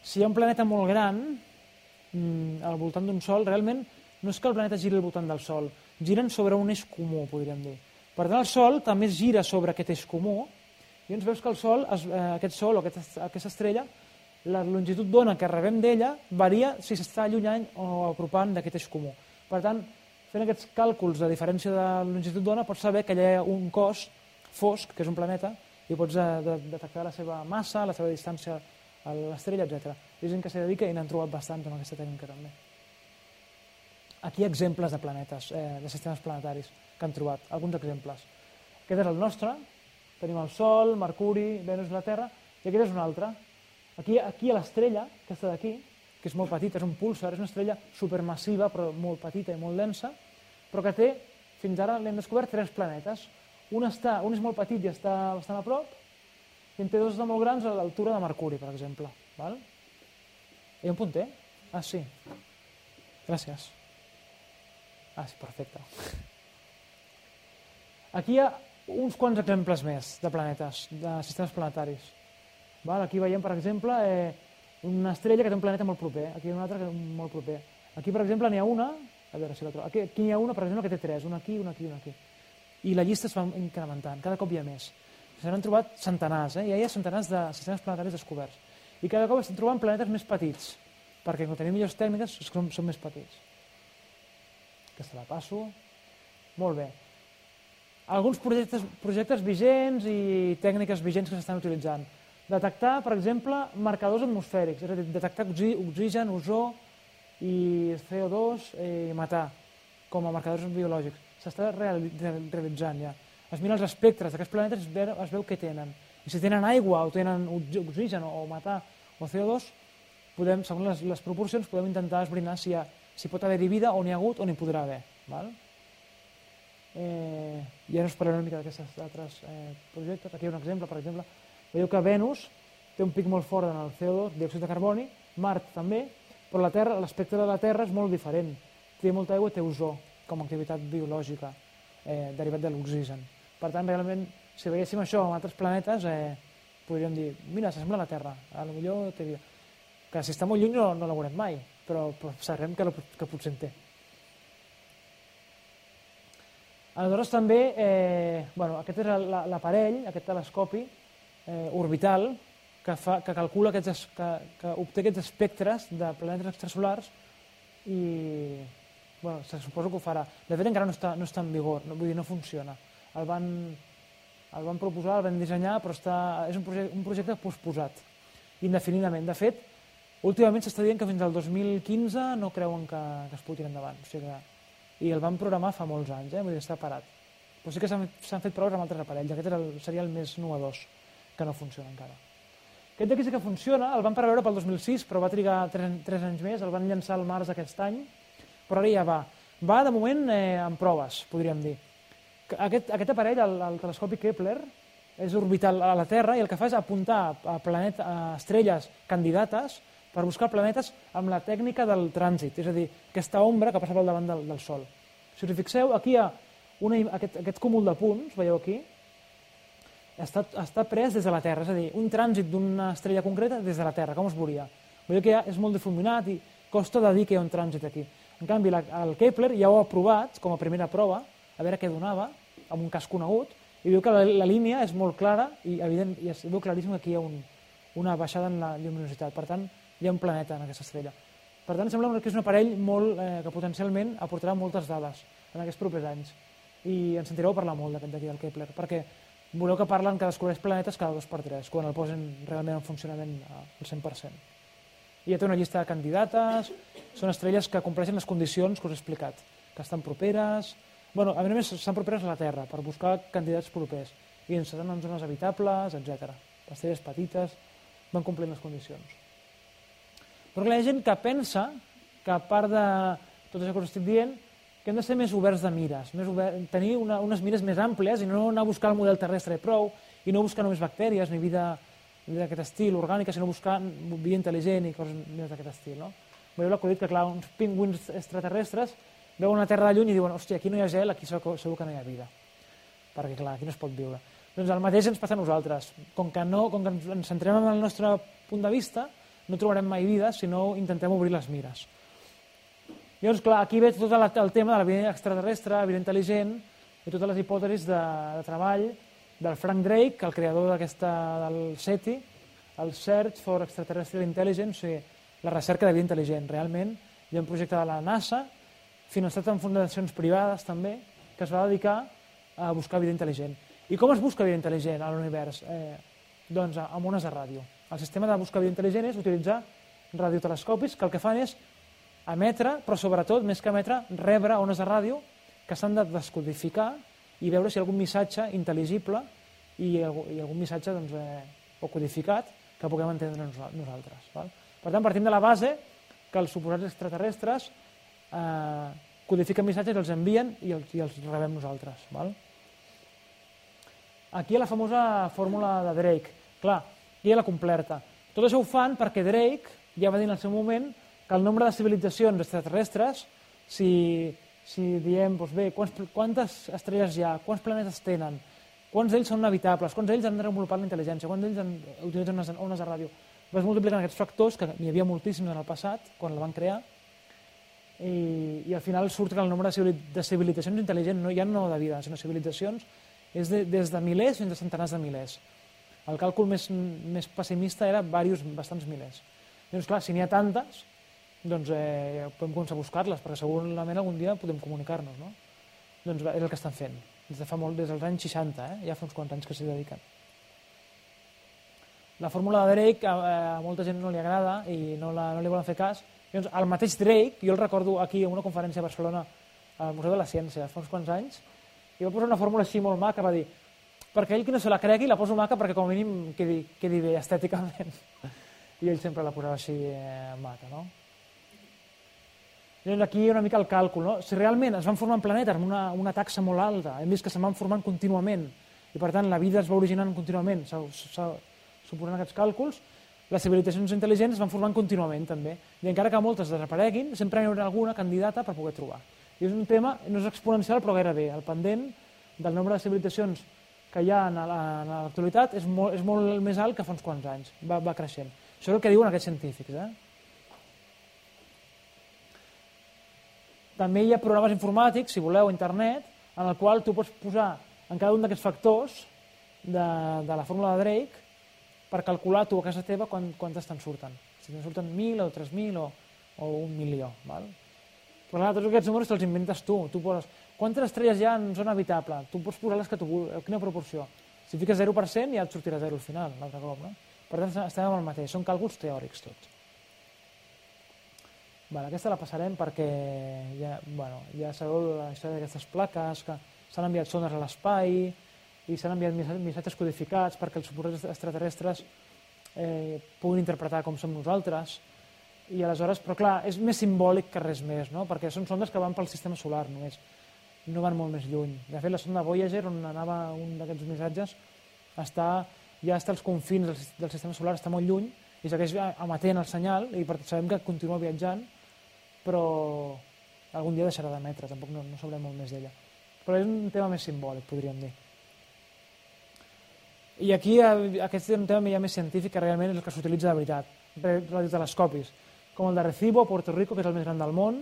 si hi ha un planeta molt gran mm, al voltant d'un Sol, realment no és que el planeta giri al voltant del Sol, giren sobre un eix comú, podríem dir. Per tant, el Sol també es gira sobre aquest eix comú i ens veus que el Sol, es, eh, aquest Sol o aquest, aquesta estrella, la longitud d'ona que rebem d'ella varia si s'està allunyant o apropant d'aquest eix comú. Per tant, fent aquests càlculs de diferència de longitud d'ona pots saber que hi ha un cos fosc, que és un planeta, i pots de, de, detectar la seva massa, la seva distància a l'estrella, etc. Hi ha gent que s'hi dedica i n'han trobat bastants amb aquesta tècnica també. Aquí exemples de planetes, eh, de sistemes planetaris que han trobat, alguns exemples. Aquest és el nostre, tenim el Sol, Mercuri, Venus i la Terra, i aquest és un altre. Aquí, aquí a l'estrella, aquesta d'aquí, que és molt petita, és un púlsar, és una estrella supermassiva, però molt petita i molt densa, però que té, fins ara l'hem descobert, tres planetes. Un, està, un és molt petit i està bastant a prop, i en té dos de molt grans a l'altura de Mercuri, per exemple. Val? Hi ha un punter? Ah, sí. Gràcies. Ah, sí, perfecte. Aquí hi ha uns quants exemples més de planetes, de sistemes planetaris. Val? Aquí veiem, per exemple, eh, una estrella que té un planeta molt proper, aquí una altra que un molt proper. Aquí, per exemple, n'hi ha una, a veure si la trobo, aquí, aquí hi ha una, per exemple, que té tres, una aquí, una aquí, una aquí. I la llista es va incrementant, cada cop hi ha més. Se n'han trobat centenars, eh? ja hi ha centenars de sistemes planetaris descoberts. I cada cop estan trobant planetes més petits, perquè quan tenim millors tècniques són, són més petits. Aquesta la passo. Molt bé. Alguns projectes, projectes vigents i tècniques vigents que s'estan utilitzant. Detectar, per exemple, marcadors atmosfèrics, és a dir, detectar oxigen, ozó i CO2 i matar com a marcadors biològics. S'està realitzant ja. Es miren els espectres d'aquests planetes i es veu què tenen. I si tenen aigua o tenen oxigen o matar o CO2, podem, segons les, les proporcions, podem intentar esbrinar si, ha, si pot haver-hi vida o n'hi ha hagut o n'hi podrà haver. Val? Eh, I ara us parlaré una mica d'aquests altres eh, projectes. Aquí hi ha un exemple, per exemple. Veieu que Venus té un pic molt fort en el CO2, diòxid de carboni, Mart també, però la Terra, l'espectre de la Terra és molt diferent. Té molta aigua i té ozó com a activitat biològica eh, derivat de l'oxigen. Per tant, realment, si veiéssim això en altres planetes, eh, podríem dir, mira, s'assembla a la Terra, a lo millor té vida. Que si està molt lluny no, no la veurem mai, però, però sabrem que, que potser en té. Aleshores també, eh, bueno, aquest és l'aparell, aquest telescopi eh, orbital, que, fa, que calcula aquests, que, que obté aquests espectres de planetes extrasolars i bueno, se suposo que ho farà. De fet, encara no està, no està en vigor, no, vull dir, no funciona. El van, el van proposar, el van dissenyar, però està, és un projecte, un projecte posposat, indefinidament. De fet, últimament s'està dient que fins al 2015 no creuen que, que es pugui tirar endavant. O sigui que i el van programar fa molts anys, eh? vull dir, està parat. Però sí que s'han fet proves amb altres aparells, aquest el, seria el més novedós, que no funciona encara. Aquest d'aquí sí que funciona, el van preveure pel 2006, però va trigar 3, 3 anys més, el van llançar al març d'aquest any, però ara ja va. Va, de moment, eh, en proves, podríem dir. Aquest, aquest aparell, el, el telescopi Kepler, és orbital a la Terra i el que fa és apuntar a, planeta, a estrelles candidates per buscar planetes amb la tècnica del trànsit, és a dir, aquesta ombra que passa pel davant del, del Sol. Si us fixeu, aquí hi ha una, aquest, aquest cúmul de punts, veieu aquí, està, està pres des de la Terra, és a dir, un trànsit d'una estrella concreta des de la Terra, com es veuria? Veieu que ha, és molt difuminat i costa de dir que hi ha un trànsit aquí. En canvi, la, el Kepler ja ho ha provat com a primera prova, a veure què donava, amb un cas conegut, i veu que la, la línia és molt clara i, evident, i es veu claríssim que aquí hi ha un, una baixada en la lluminositat. Per tant, hi ha un planeta en aquesta estrella. Per tant, sembla que és un aparell molt, eh, que potencialment aportarà moltes dades en aquests propers anys. I ens sentireu parlar molt d'aquest d'aquí del Kepler, perquè voleu que parlen que descobreix planetes cada dos per tres, quan el posen realment en funcionament al 100%. I ja té una llista de candidates, són estrelles que compleixen les condicions que us he explicat, que estan properes... bueno, a més estan properes a la Terra, per buscar candidats propers, i ens estan en zones habitables, etc. Estrelles petites van complint les condicions. Però hi ha gent que pensa que a part de tot això que us estic dient, que hem de ser més oberts de mires, més obert, tenir una, unes mires més àmplies i no anar a buscar el model terrestre prou, i no buscar només bactèries ni vida, vida d'aquest estil, orgànica, sinó buscar vida intel·ligent i coses més d'aquest estil. No? Veieu l'acudit que, clar, uns pingüins extraterrestres veuen una terra de lluny i diuen, hòstia, aquí no hi ha gel, aquí segur, segur que no hi ha vida. Perquè, clar, aquí no es pot viure. Doncs el mateix ens passa a nosaltres. Com que, no, com que ens centrem en el nostre punt de vista, no trobarem mai vida si no intentem obrir les mires. Llavors, clar, aquí ve tot el tema de la vida extraterrestre, la vida intel·ligent i totes les hipòtesis de, de treball del Frank Drake, el creador d'aquesta del SETI, el Search for Extraterrestrial Intelligence, o sigui, la recerca de vida intel·ligent. Realment hi ha un projecte de la NASA, finançat en fundacions privades també, que es va dedicar a buscar vida intel·ligent. I com es busca vida intel·ligent a l'univers? Eh, doncs amb ones de ràdio. El sistema de buscar vida intel·ligent és utilitzar radiotelescopis que el que fan és emetre, però sobretot, més que emetre, rebre ones de ràdio que s'han de descodificar i veure si hi ha algun missatge intel·ligible i, i algun missatge doncs, eh, o codificat que puguem entendre nosaltres. Val? Per tant, partim de la base que els suposats extraterrestres eh, codifiquen missatges, els envien i els, i els rebem nosaltres. Val? Aquí hi ha la famosa fórmula de Drake. Clar, ha la completa. Tot això ho fan perquè Drake ja va dir en el seu moment que el nombre de civilitzacions extraterrestres, si, si diem, doncs bé, quants, quantes estrelles hi ha, quants planetes tenen, quants d'ells són habitables, quants d'ells han desenvolupat la intel·ligència, quants d'ells han utilitzat unes ones de ràdio, vas multiplicant aquests factors, que n'hi havia moltíssims en el passat, quan la van crear, i, i al final surt que el nombre de civilitzacions intel·ligents, no, ja no de vida, sinó civilitzacions, és de, des de milers fins a centenars de milers. El càlcul més, més pessimista era diversos, bastants milers. Doncs clar, si n'hi ha tantes, doncs eh, podem començar a buscar-les, perquè segurament algun dia podem comunicar-nos, no? Doncs és el que estan fent, des de fa molt, des dels anys 60, eh? ja fa uns quants anys que s'hi dediquen. La fórmula de Drake a, a molta gent no li agrada i no, la, no li volen fer cas. Llavors, el mateix Drake, jo el recordo aquí en una conferència a Barcelona al Museu de la Ciència fa uns quants anys, i va posar una fórmula així molt maca, va dir perquè ell que no se la cregui la poso maca perquè com a mínim quedi, quedi bé estèticament. I ell sempre la posava així eh, maca, no? Llavors aquí hi ha una mica el càlcul, no? Si realment es van formant planetes amb una, una taxa molt alta, hem vist que se van formant contínuament, i per tant la vida es va originant contínuament, suposant aquests càlculs, les civilitzacions intel·ligents es van formant contínuament també. I encara que moltes desapareguin, sempre hi haurà alguna candidata per poder trobar. I és un tema, no és exponencial, però gairebé. El pendent del nombre de civilitzacions que hi ha en l'actualitat és, molt, és molt més alt que fa uns quants anys. Va, va creixent. Això és el que diuen aquests científics. Eh? També hi ha programes informàtics, si voleu, internet, en el qual tu pots posar en cada un d'aquests factors de, de la fórmula de Drake per calcular tu a casa teva quant, quantes te'n surten. Si te'n surten 1.000 o 3.000 o, o un milió. Val? Però clar, tots aquests números te'ls inventes tu. Tu poses quantes estrelles hi ha en zona habitable. Tu pots posar les que tu vulguis, quina proporció. Si fiques 0% ja et sortirà 0 al final, l'altre cop. No? Per tant, estem amb el mateix. Són càlculs teòrics tots. Vale, aquesta la passarem perquè ja, bueno, ja sabeu la història d'aquestes plaques, que s'han enviat sones a l'espai, i s'han enviat missatges codificats perquè els suposats extraterrestres eh, puguin interpretar com som nosaltres. I aleshores, però clar, és més simbòlic que res més, no? perquè són sondes que van pel sistema solar només, no van molt més lluny. De fet, la sonda Voyager, on anava un d'aquests missatges, està, ja està als confins del, del sistema solar, està molt lluny, i segueix emetent el senyal, i per sabem que continua viatjant, però algun dia deixarà d'emetre, tampoc no, no sabrem molt més d'ella. Però és un tema més simbòlic, podríem dir. I aquí eh, aquest és un tema ja més científic que realment és el que s'utilitza de veritat, radiotelescopis, com el de Recibo a Puerto Rico, que és el més gran del món,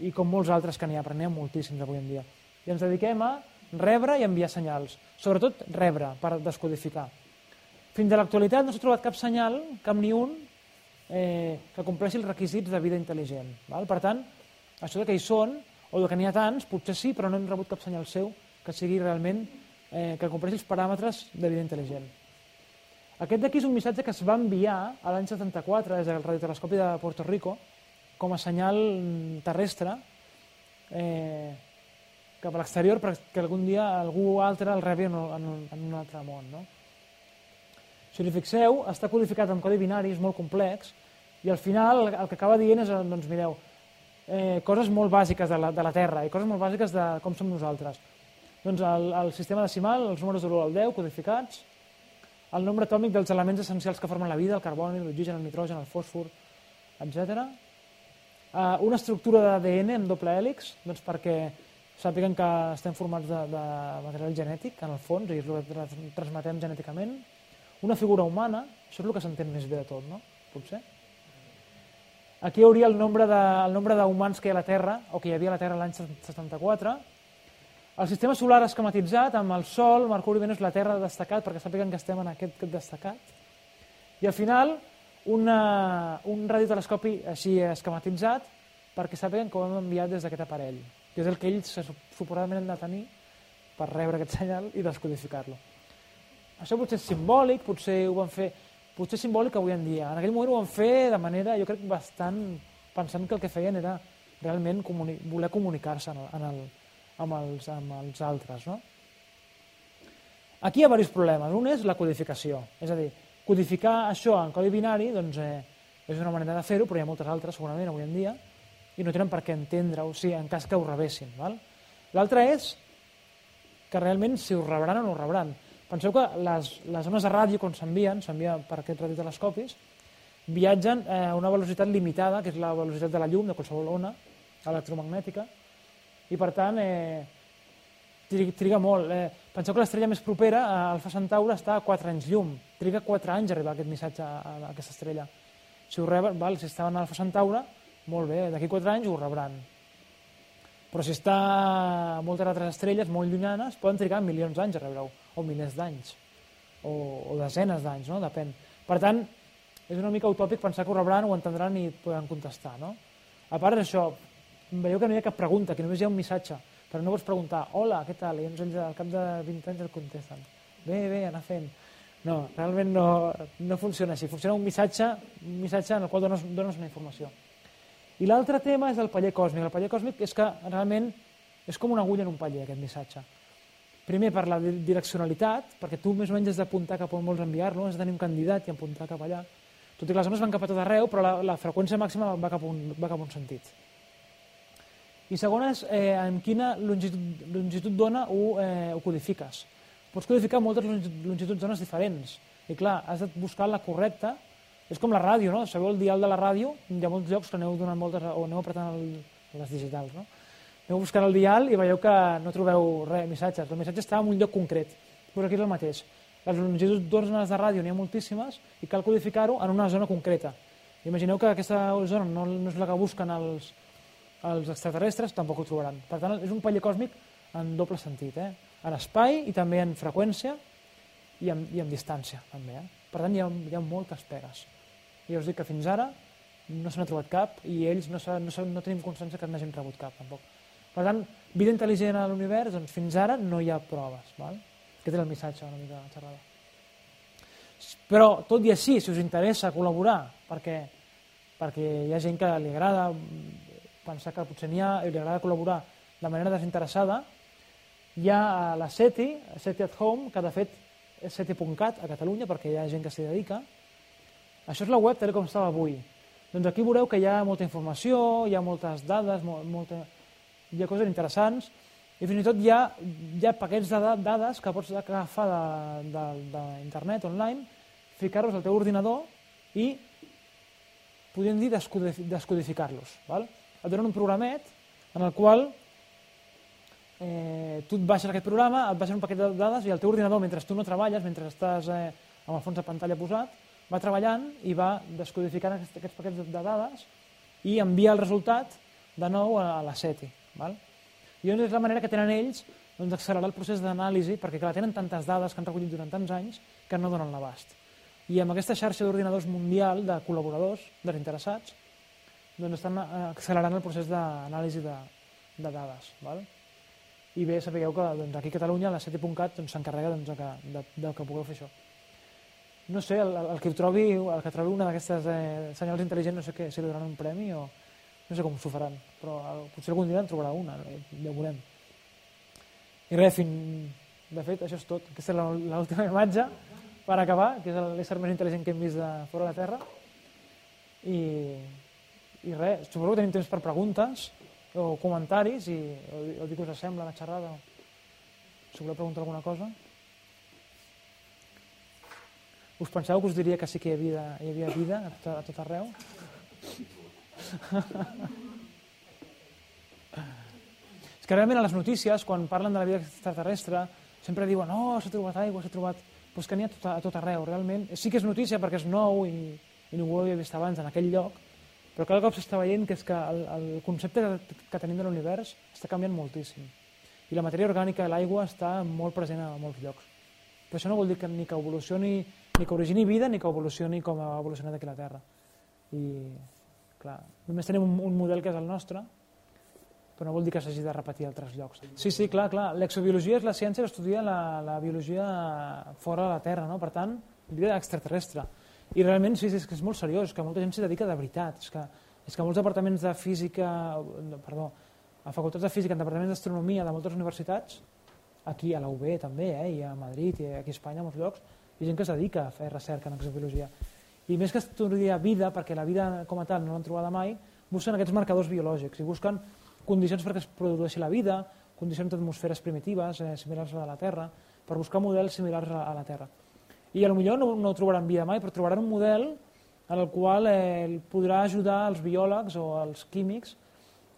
i com molts altres que n'hi ha moltíssims avui en dia. I ens dediquem a rebre i enviar senyals, sobretot rebre, per descodificar. Fins a l'actualitat no s'ha trobat cap senyal, cap ni un, eh, que compleixi els requisits de vida intel·ligent. Val? Per tant, això de que hi són, o de que n'hi ha tants, potser sí, però no hem rebut cap senyal seu que sigui realment eh, que compleixi els paràmetres de vida intel·ligent. Aquest d'aquí és un missatge que es va enviar a l'any 74 des del radiotelescopi de Puerto Rico com a senyal terrestre eh, cap a l'exterior perquè algun dia algú altre el rebi en un, en un altre món. No? Si us fixeu, està codificat en codi binari, és molt complex, i al final el que acaba dient és, doncs mireu, eh, coses molt bàsiques de la, de la Terra i coses molt bàsiques de com som nosaltres. Doncs el, el sistema decimal, els números de l'1 al 10 codificats, el nombre atòmic dels elements essencials que formen la vida, el carboni, l'oxigen, el nitrogen, el fòsfor, etc. Uh, una estructura d'ADN amb doble hèlix, doncs perquè sàpiguen que estem formats de, de material genètic, en el fons, i el transmetem genèticament. Una figura humana, això és el que s'entén més bé de tot, no? Potser? Aquí hi hauria el nombre de, el nombre d'humans que hi ha a la Terra, o que hi havia a la Terra l'any 74. El sistema solar esquematitzat amb el Sol, Mercuri, Venus, la Terra destacat, perquè sàpiguen que estem en aquest destacat. I al final, una, un radiotelescopi així esquematitzat, perquè sàpiguen ho hem enviat des d'aquest aparell, que és el que ells suposadament han de tenir per rebre aquest senyal i descodificar-lo. Això potser és simbòlic, potser ho van fer potser simbòlic avui en dia. En aquell moment ho van fer de manera, jo crec, bastant pensant que el que feien era realment comuni voler comunicar-se en el, amb, els, amb els altres. No? Aquí hi ha diversos problemes. Un és la codificació, és a dir, codificar això en codi binari doncs, eh, és una manera de fer-ho, però hi ha moltes altres segurament avui en dia, i no tenen per què entendre-ho si en cas que ho rebessin. L'altre és que realment si ho rebran o no ho rebran. Penseu que les, les ones de ràdio, quan s'envien, s'envia per aquests radiotelescopis, viatgen a una velocitat limitada, que és la velocitat de la llum, de qualsevol ona electromagnètica, i per tant eh, triga molt. Eh, penseu que l'estrella més propera, Alfa Centauri, està a 4 anys llum. Triga 4 anys a arribar aquest missatge a, a aquesta estrella. Si ho reben, val, si estaven a Alfa Centauri, molt bé, d'aquí 4 anys ho rebran. Però si està a moltes altres estrelles molt llunyanes, poden trigar milions d'anys a rebre-ho, o milers d'anys, o, o desenes d'anys, no? depèn. Per tant, és una mica utòpic pensar que ho rebran, ho entendran i poden contestar. No? A part d'això, veieu que no hi ha cap pregunta, que només hi ha un missatge, però no pots preguntar, hola, què tal? I ells al cap de 20 anys et contesten. Bé, bé, anar fent. No, realment no, no funciona així. Funciona un missatge, un missatge en el qual dones, dones una informació. I l'altre tema és el paller còsmic. El paller còsmic és que realment és com una agulla en un paller, aquest missatge. Primer, per la direccionalitat, perquè tu més o menys has d'apuntar cap on vols enviar-lo, has de tenir un candidat i apuntar cap allà. Tot i que les ones van cap a tot arreu, però la, la freqüència màxima va cap un, va cap a un sentit. I segon és eh, en quina longitud, longitud d'ona ho, eh, ho codifiques. Pots codificar moltes longituds d'ones diferents. I clar, has de buscar la correcta és com la ràdio, no? Sabeu el dial de la ràdio? Hi ha molts llocs que aneu donant moltes, o aneu apretant el, les digitals, no? Aneu buscant el dial i veieu que no trobeu res, missatges. El missatge està en un lloc concret. Però aquí és el mateix. Les longituds d'ones de ràdio n'hi ha moltíssimes i cal codificar-ho en una zona concreta. Imagineu que aquesta zona no, no és la que busquen els, els extraterrestres, tampoc ho trobaran. Per tant, és un paller còsmic en doble sentit, eh? En espai i també en freqüència i en, i en distància. També, eh? Per tant, hi ha, hi ha moltes pegues. I ja us dic que fins ara no se n'ha trobat cap i ells no, no, no tenim constància que n'hagin rebut cap, tampoc. Per tant, vida intel·ligent a l'univers, doncs fins ara no hi ha proves. Val? Aquest és el missatge una mica xerrada. Però, tot i així, si us interessa col·laborar, perquè, perquè hi ha gent que li agrada pensar que potser n'hi ha i li agrada col·laborar de manera desinteressada, hi ha la SETI, SETI at Home, que de fet és SETI.cat a Catalunya, perquè hi ha gent que s'hi dedica, això és la web tal com estava avui. Doncs aquí veureu que hi ha molta informació, hi ha moltes dades, molta... hi ha coses interessants, i fins i tot hi ha, hi ha paquets de dades que pots agafar d'internet, online, ficar-los al teu ordinador i, podríem dir, descodificar-los. Et donen un programet en el qual eh, tu et baixes aquest programa, et baixes un paquet de dades i el teu ordinador, mentre tu no treballes, mentre estàs eh, amb el fons de pantalla posat, va treballant i va descodificant aquests, aquests paquets de dades i envia el resultat de nou a, a la SETI. Val? I llavors és la manera que tenen ells doncs, d'accelerar el procés d'anàlisi, perquè clar, tenen tantes dades que han recollit durant tants anys que no donen l'abast. I amb aquesta xarxa d'ordinadors mundial de col·laboradors, desinteressats, doncs estan eh, accelerant el procés d'anàlisi de, de dades. Val? I bé, sapigueu que doncs, aquí a Catalunya la SETI.cat doncs, s'encarrega doncs, que, de, de que pugueu fer això no sé, el, el que trobi, el que trobi una d'aquestes eh, senyals intel·ligents, no sé què, si li donaran un premi o no sé com s'ho faran, però el, potser algun dia en trobarà una, eh, ja ho veurem. I res, fin... de fet, això és tot. Aquesta és l'última imatge per acabar, que és l'ésser més intel·ligent que hem vist de fora de la Terra. I, i res, suposo que tenim temps per preguntes o comentaris i o, o que us sembla la xerrada. Si voleu preguntar alguna cosa. Us penseu que us diria que sí que hi havia, hi havia vida a tot, a tot arreu? És que realment a les notícies, quan parlen de la vida extraterrestre, sempre diuen, oh, s'ha trobat aigua, s'ha trobat... Però és que n'hi ha tot, a tot arreu, realment. Sí que és notícia perquè és nou i, i ningú ho havia vist abans en aquell lloc, però cada cop s'està veient que és que el, el concepte que, que tenim de l'univers està canviant moltíssim. I la matèria orgànica i l'aigua està molt present a molts llocs. Però això no vol dir que ni que evolucioni, ni que origini vida, ni que evolucioni com ha evolucionat aquí la Terra. I, clar, només tenim un, un model que és el nostre, però no vol dir que s'hagi de repetir a altres llocs. Sí, sí, clar, clar. L'exobiologia és la ciència que estudia la, la biologia fora de la Terra, no? per tant, vida extraterrestre. I realment sí, és que és molt seriós, que molta gent s'hi dedica de veritat. És que, és que molts departaments de física, perdó, a facultats de física, en departaments d'astronomia de moltes universitats, aquí a la UB també, eh, i a Madrid, i aquí a Espanya, a molts llocs, hi ha gent que es dedica a fer recerca en exobiologia. I més que estudiar vida, perquè la vida com a tal no l'han trobada mai, busquen aquests marcadors biològics i busquen condicions perquè es produeixi la vida, condicions d'atmosferes primitives, eh, similars a la Terra, per buscar models similars a la Terra. I a lo millor no, no trobaran vida mai, però trobaran un model en el qual eh, podrà ajudar els biòlegs o els químics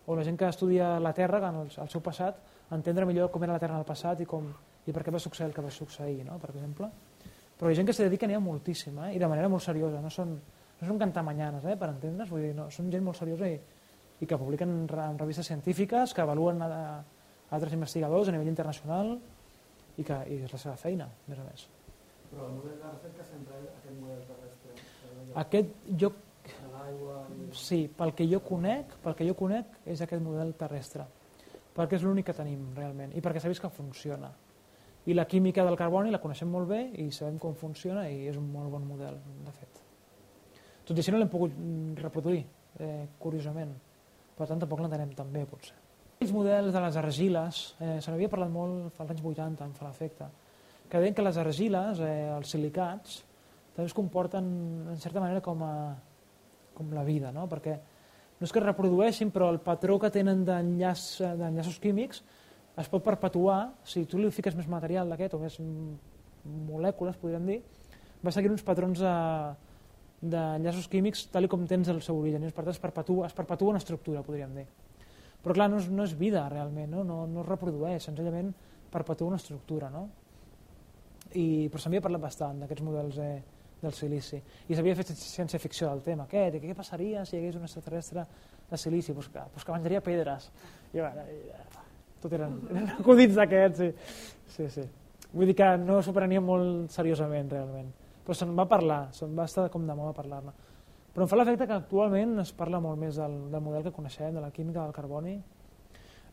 o la gent que estudia la Terra en el, el seu passat a entendre millor com era la Terra en el passat i, com, i per què va succeir el que va succeir, no? per exemple. Però hi ha gent que s'hi dedica n'hi ha moltíssima, eh? i de manera molt seriosa, no són, no són cantamanyanes, eh? per entendre's, vull dir, no, són gent molt seriosa i, i que publiquen en, en revistes científiques, que avaluen a, a altres investigadors a nivell internacional i que i és la seva feina, més o més. Però el model de recerca sempre aquest model terrestre. Aquest, jo. I... sí, pel que jo conec, pel que jo conec és aquest model terrestre, perquè és l'únic que tenim realment i perquè s'ha vist que funciona. I la química del carboni la coneixem molt bé i sabem com funciona i és un molt bon model, de fet. Tot i així no l'hem pogut reproduir, eh, curiosament. Per tant, tampoc l'entenem tan bé, potser. Els models de les argiles, eh, se n'havia parlat molt fa els anys 80, em fa l'efecte, que deien que les argiles, eh, els silicats, també es comporten en certa manera com, a, com la vida, no? perquè no és que es reprodueixin, però el patró que tenen d'enllaços químics es pot perpetuar, si tu li fiques més material d'aquest o més molècules, podríem dir, va seguir uns patrons d'enllaços de químics tal com tens el seu origen, per tant es perpetua, es perpetua una estructura, podríem dir. Però clar, no és, no és vida realment, no? No, no es reprodueix, senzillament perpetua una estructura. No? I, però s'havia parlat bastant d'aquests models eh, del silici. I s'havia fet ciència-ficció del tema. Aquest, què passaria si hi hagués un extraterrestre de silici? Pues que, pues que menjaria pedres. I bueno, i, eh, tot eren, eren acudits d'aquests sí. sí, sí. vull dir que no s'ho prenia molt seriosament realment. Però se'n va parlar, se'n va estar com de moda parlar-ne. Però em fa l'efecte que actualment es parla molt més del, del model que coneixem, de la química del carboni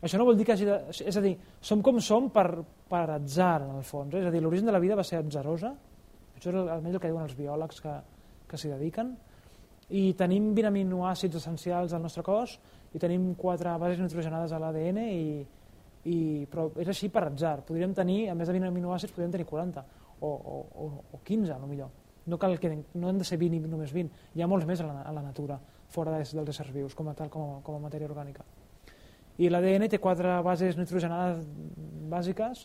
això no vol dir que hagi de... És a dir, som com som per, per atzar, en el fons. Eh? És a dir, l'origen de la vida va ser atzarosa, això és almenys el que diuen els biòlegs que, que s'hi dediquen, i tenim 20 aminoàcids essencials al nostre cos i tenim quatre bases nitrogenades a l'ADN i, i, però és així per atzar. Podríem tenir, a més de 20 aminoàcids, podríem tenir 40 o, o, o, o 15, a lo millor. No, cal que, no han de ser 20 i només 20, hi ha molts més a la, a la natura, fora dels éssers vius, com a tal, com a, com a matèria orgànica i l'ADN té quatre bases nitrogenades bàsiques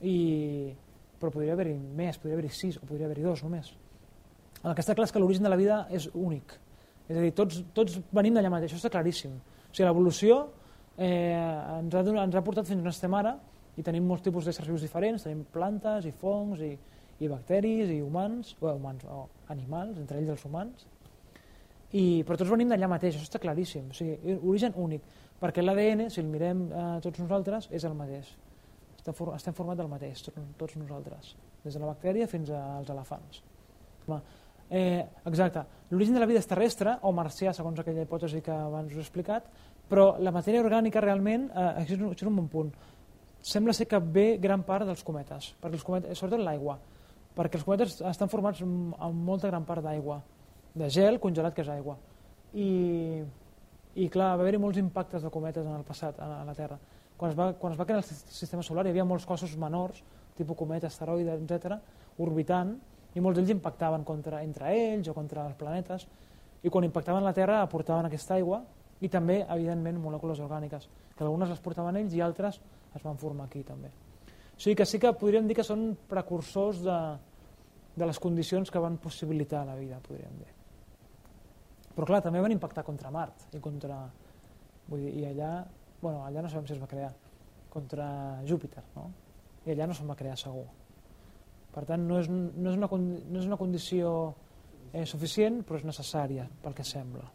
i... però podria haver-hi més, podria haver-hi sis o podria haver-hi dos només. El que està clar és que l'origen de la vida és únic. És a dir, tots, tots venim d'allà mateix, això està claríssim. O sigui, l'evolució eh, ens, ha, ens ha portat fins on estem ara i tenim molts tipus d'éssers vius diferents, tenim plantes i fongs i, i bacteris i humans, o, humans, o animals, entre ells els humans, i, però tots venim d'allà mateix, això està claríssim. O sigui, origen únic perquè l'ADN, si el mirem eh, tots nosaltres, és el mateix. Estem, for estem format del mateix, tots nosaltres, des de la bactèria fins als elefants. Eh, exacte, l'origen de la vida és terrestre o marcià, segons aquella hipòtesi que abans us he explicat, però la matèria orgànica realment, eh, això, és un, això és un bon punt, sembla ser que ve gran part dels cometes, perquè els cometes sobretot l'aigua, perquè els cometes estan formats amb molta gran part d'aigua, de gel congelat que és aigua. I i clar, va haver-hi molts impactes de cometes en el passat a la Terra. Quan es, va, quan es va crear el sistema solar hi havia molts cossos menors, tipus cometa, asteroide, etc, orbitant, i molts d'ells impactaven contra, entre ells o contra els planetes, i quan impactaven la Terra aportaven aquesta aigua i també, evidentment, molècules orgàniques, que algunes les portaven ells i altres es van formar aquí també. O sigui que sí que podríem dir que són precursors de, de les condicions que van possibilitar la vida, podríem dir. Però clar, també van impactar contra Mart i contra... Vull dir, i allà, bueno, allà no sabem si es va crear, contra Júpiter, no? I allà no se'n va crear segur. Per tant, no és, no és, una, no és una condició eh, suficient, però és necessària, pel que sembla.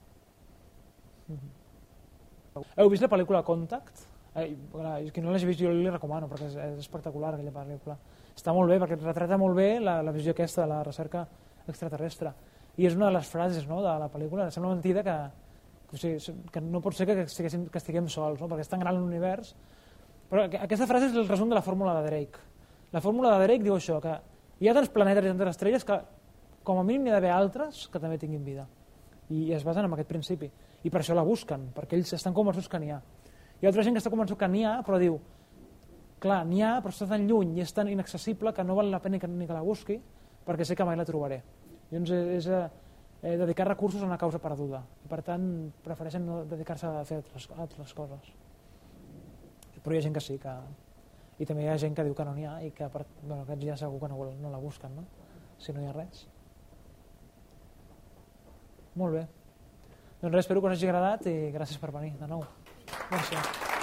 Heu vist la pel·lícula Contact? Eh, qui no l'hagi vist jo li recomano perquè és, és espectacular aquella pel·lícula. Està molt bé perquè retrata molt bé la, la visió aquesta de la recerca extraterrestre. I és una de les frases no, de la pel·lícula, sembla mentida que, o sigui, que no pot ser que estiguem, que estiguem sols, no? perquè és tan gran l'univers. Però aquesta frase és el resum de la fórmula de Drake. La fórmula de Drake diu això, que hi ha tants planetes i tantes estrelles que com a mínim n'hi ha d'haver altres que també tinguin vida. I es basen en aquest principi. I per això la busquen, perquè ells estan convençuts que n'hi ha. Hi ha altra gent que està convençut que n'hi ha, però diu, clar, n'hi ha, però està tan lluny i és tan inaccessible que no val la pena que, ni que la busqui, perquè sé que mai la trobaré. Llavors és, és eh, dedicar recursos a una causa perduda. I per tant, prefereixen no dedicar-se a fer altres, altres coses. Però hi ha gent que sí, que... i també hi ha gent que diu que no n'hi ha i que per... bueno, aquests ja segur que no, no la busquen, no? si no hi ha res. Molt bé. Doncs res, espero que us hagi agradat i gràcies per venir de nou. Gràcies.